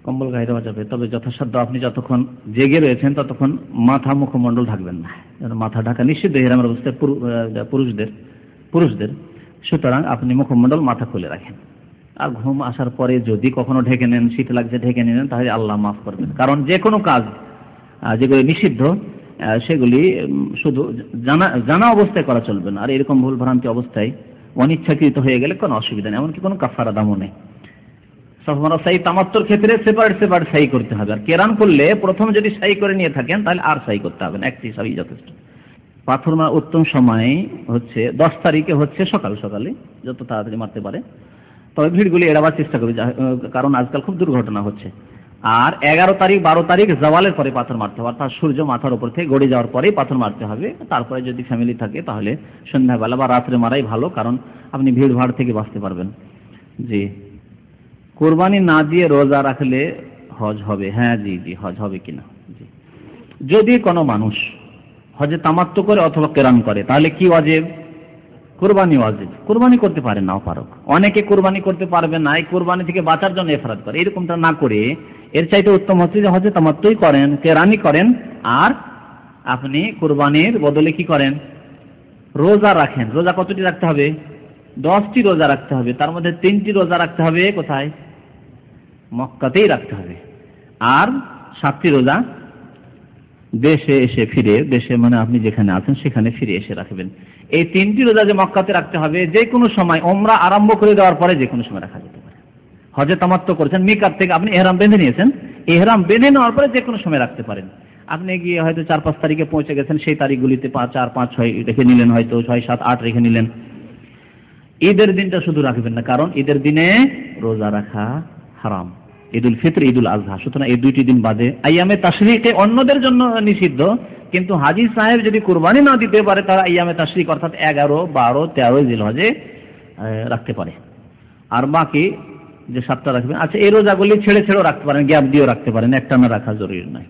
কম্বল গায়ে দেওয়া তবে যথাসাধ্য আপনি যতক্ষণ জেগে রয়েছেন, ততক্ষণ মাথা মুখমণ্ডল থাকবেন না। মাথা ঢাকা নিষিদ্ধ হেরামের অবস্থায় পুরুষদের পুরুষদের। সুতরাং আপনি মুখমণ্ডল মাথা খুলে রাখেন। আর ঘুম আসার পরে যদি কখনো ঢেকে নেন, শীত লাগছে, ঢেকে নিলেন, তাহলে আল্লাহ মাফ করবেন। কারণ যে কোনো কাজ যেগুলি নিষিদ্ধ সেগুলি শুধু জানা জানা অবস্থায় করা চলবে না। আর এরকম ভুল ভ্রান্তি অবস্থায় অনিচ্ছাকৃত হয়ে গেলে কোনো অসুবিধা নেই, এমনকি কোনো কাফারা দামও নেই। তামাত্তর ক্ষেত্রে সেপারেট সেপারেট সাই করতে হবে। আর কেরান করলে প্রথম যদি সাই করে নিয়ে থাকেন, তাহলে আর সাই করতে হবে না। একটি যথেষ্ট। পাথর মারা উত্তম সময় হচ্ছে, দশ তারিখে হচ্ছে সকাল সকালে, যত তাড়াতাড়ি মারতে পারে। তবে ভিড়গুলি এড়াবার চেষ্টা করবে কারণ আজকাল খুব দুর্ঘটনা হচ্ছে। আর এগারো তারিখ, বারো তারিখ জওয়ালের পরে পাথর মারতে হবে, অর্থাৎ সূর্য মাথার উপর থেকে গড়ে যাওয়ার পরেই পাথর মারতে হবে। তারপরে যদি ফ্যামিলি থাকে, তাহলে সন্ধ্যাবেলা বা রাত্রে মারাই ভালো, কারণ আপনি ভিড় ভাড় থেকে বাঁচতে পারবেন। জি। কোরবানি না দিয়ে রোজা রাখলে হজ হবে। হ্যাঁ জি জি, হজ হবে কিনা? জি। যদি কোনো মানুষ হজে তামাত্ম করে অথবা কেরান করে, তাহলে কি অজেব কোরবানি অজেব কোরবানি করতে পারে নাও পারক অনেকে কোরবানি করতে পারবে না, এই কোরবানি থেকে বাঁচার জন্য এফরাত করে। এরকমটা না করে, এর চাইতে উত্তম হচ্ছে যে হজে তামাত্মই করেন কেরানি করেন, আর আপনি কোরবানির বদলে কি করেন? রোজা রাখেন। রোজা কতটি রাখতে হবে? দশটি রোজা রাখতে হবে। তার মধ্যে তিনটি রোজা রাখতে হবে, কোথায়? মক্কাতেই রাখতে হবে। আর সাতটি রোজা দেশে এসে ফিরে, দেশে মানে আপনি যেখানে আছেন সেখানে ফিরে এসে রাখবেন। এই তিনটি রোজা যে মক্কাতে রাখতে হবে, যে কোনো সময় ওমরা আরম্ভ করে দেওয়ার পরে যে কোনো সময় রাখা যেতে পারে। হজে তামাত্ম করেছেন, মিকাত থেকে আপনি এহরাম বেঁধে নিয়েছেন। এহরাম বেঁধে নেওয়ার পরে যে কোনো সময় রাখতে পারেন। আপনি গিয়ে হয়তো চার পাঁচ তারিখে পৌঁছে গেছেন, সেই তারিখগুলিতে পাঁচ, চার, পাঁচ, ছয় রেখে নিলেন হয়তো, ছয়, সাত, আট রেখে নিলেন। ঈদের দিনটা শুধু রাখবেন না, কারণ ঈদের দিনে রোজা রাখা হারাম। ঈদুল ফিত্র, ঈদুল আজহা সুতরাং এই দুইটি দিন বাদে আইয়ামে তাশরিকে অন্যদের জন্য নিষিদ্ধ। কিন্তু হাজি সাহেব যদি কোরবানি না দিতে পারে তারা ইয়ামে তাশরিক অর্থাৎ এগারো, বারো তেরোই জিল হজে রাখতে পারে। আর বাকি যে সাতটা রাখবেন আচ্ছা এই রোজাগুলি ছেড়ে ছেড়েও রাখতে পারেন, গ্যাপ দিয়েও রাখতে পারেন একটা না রাখা জরুরি নয়।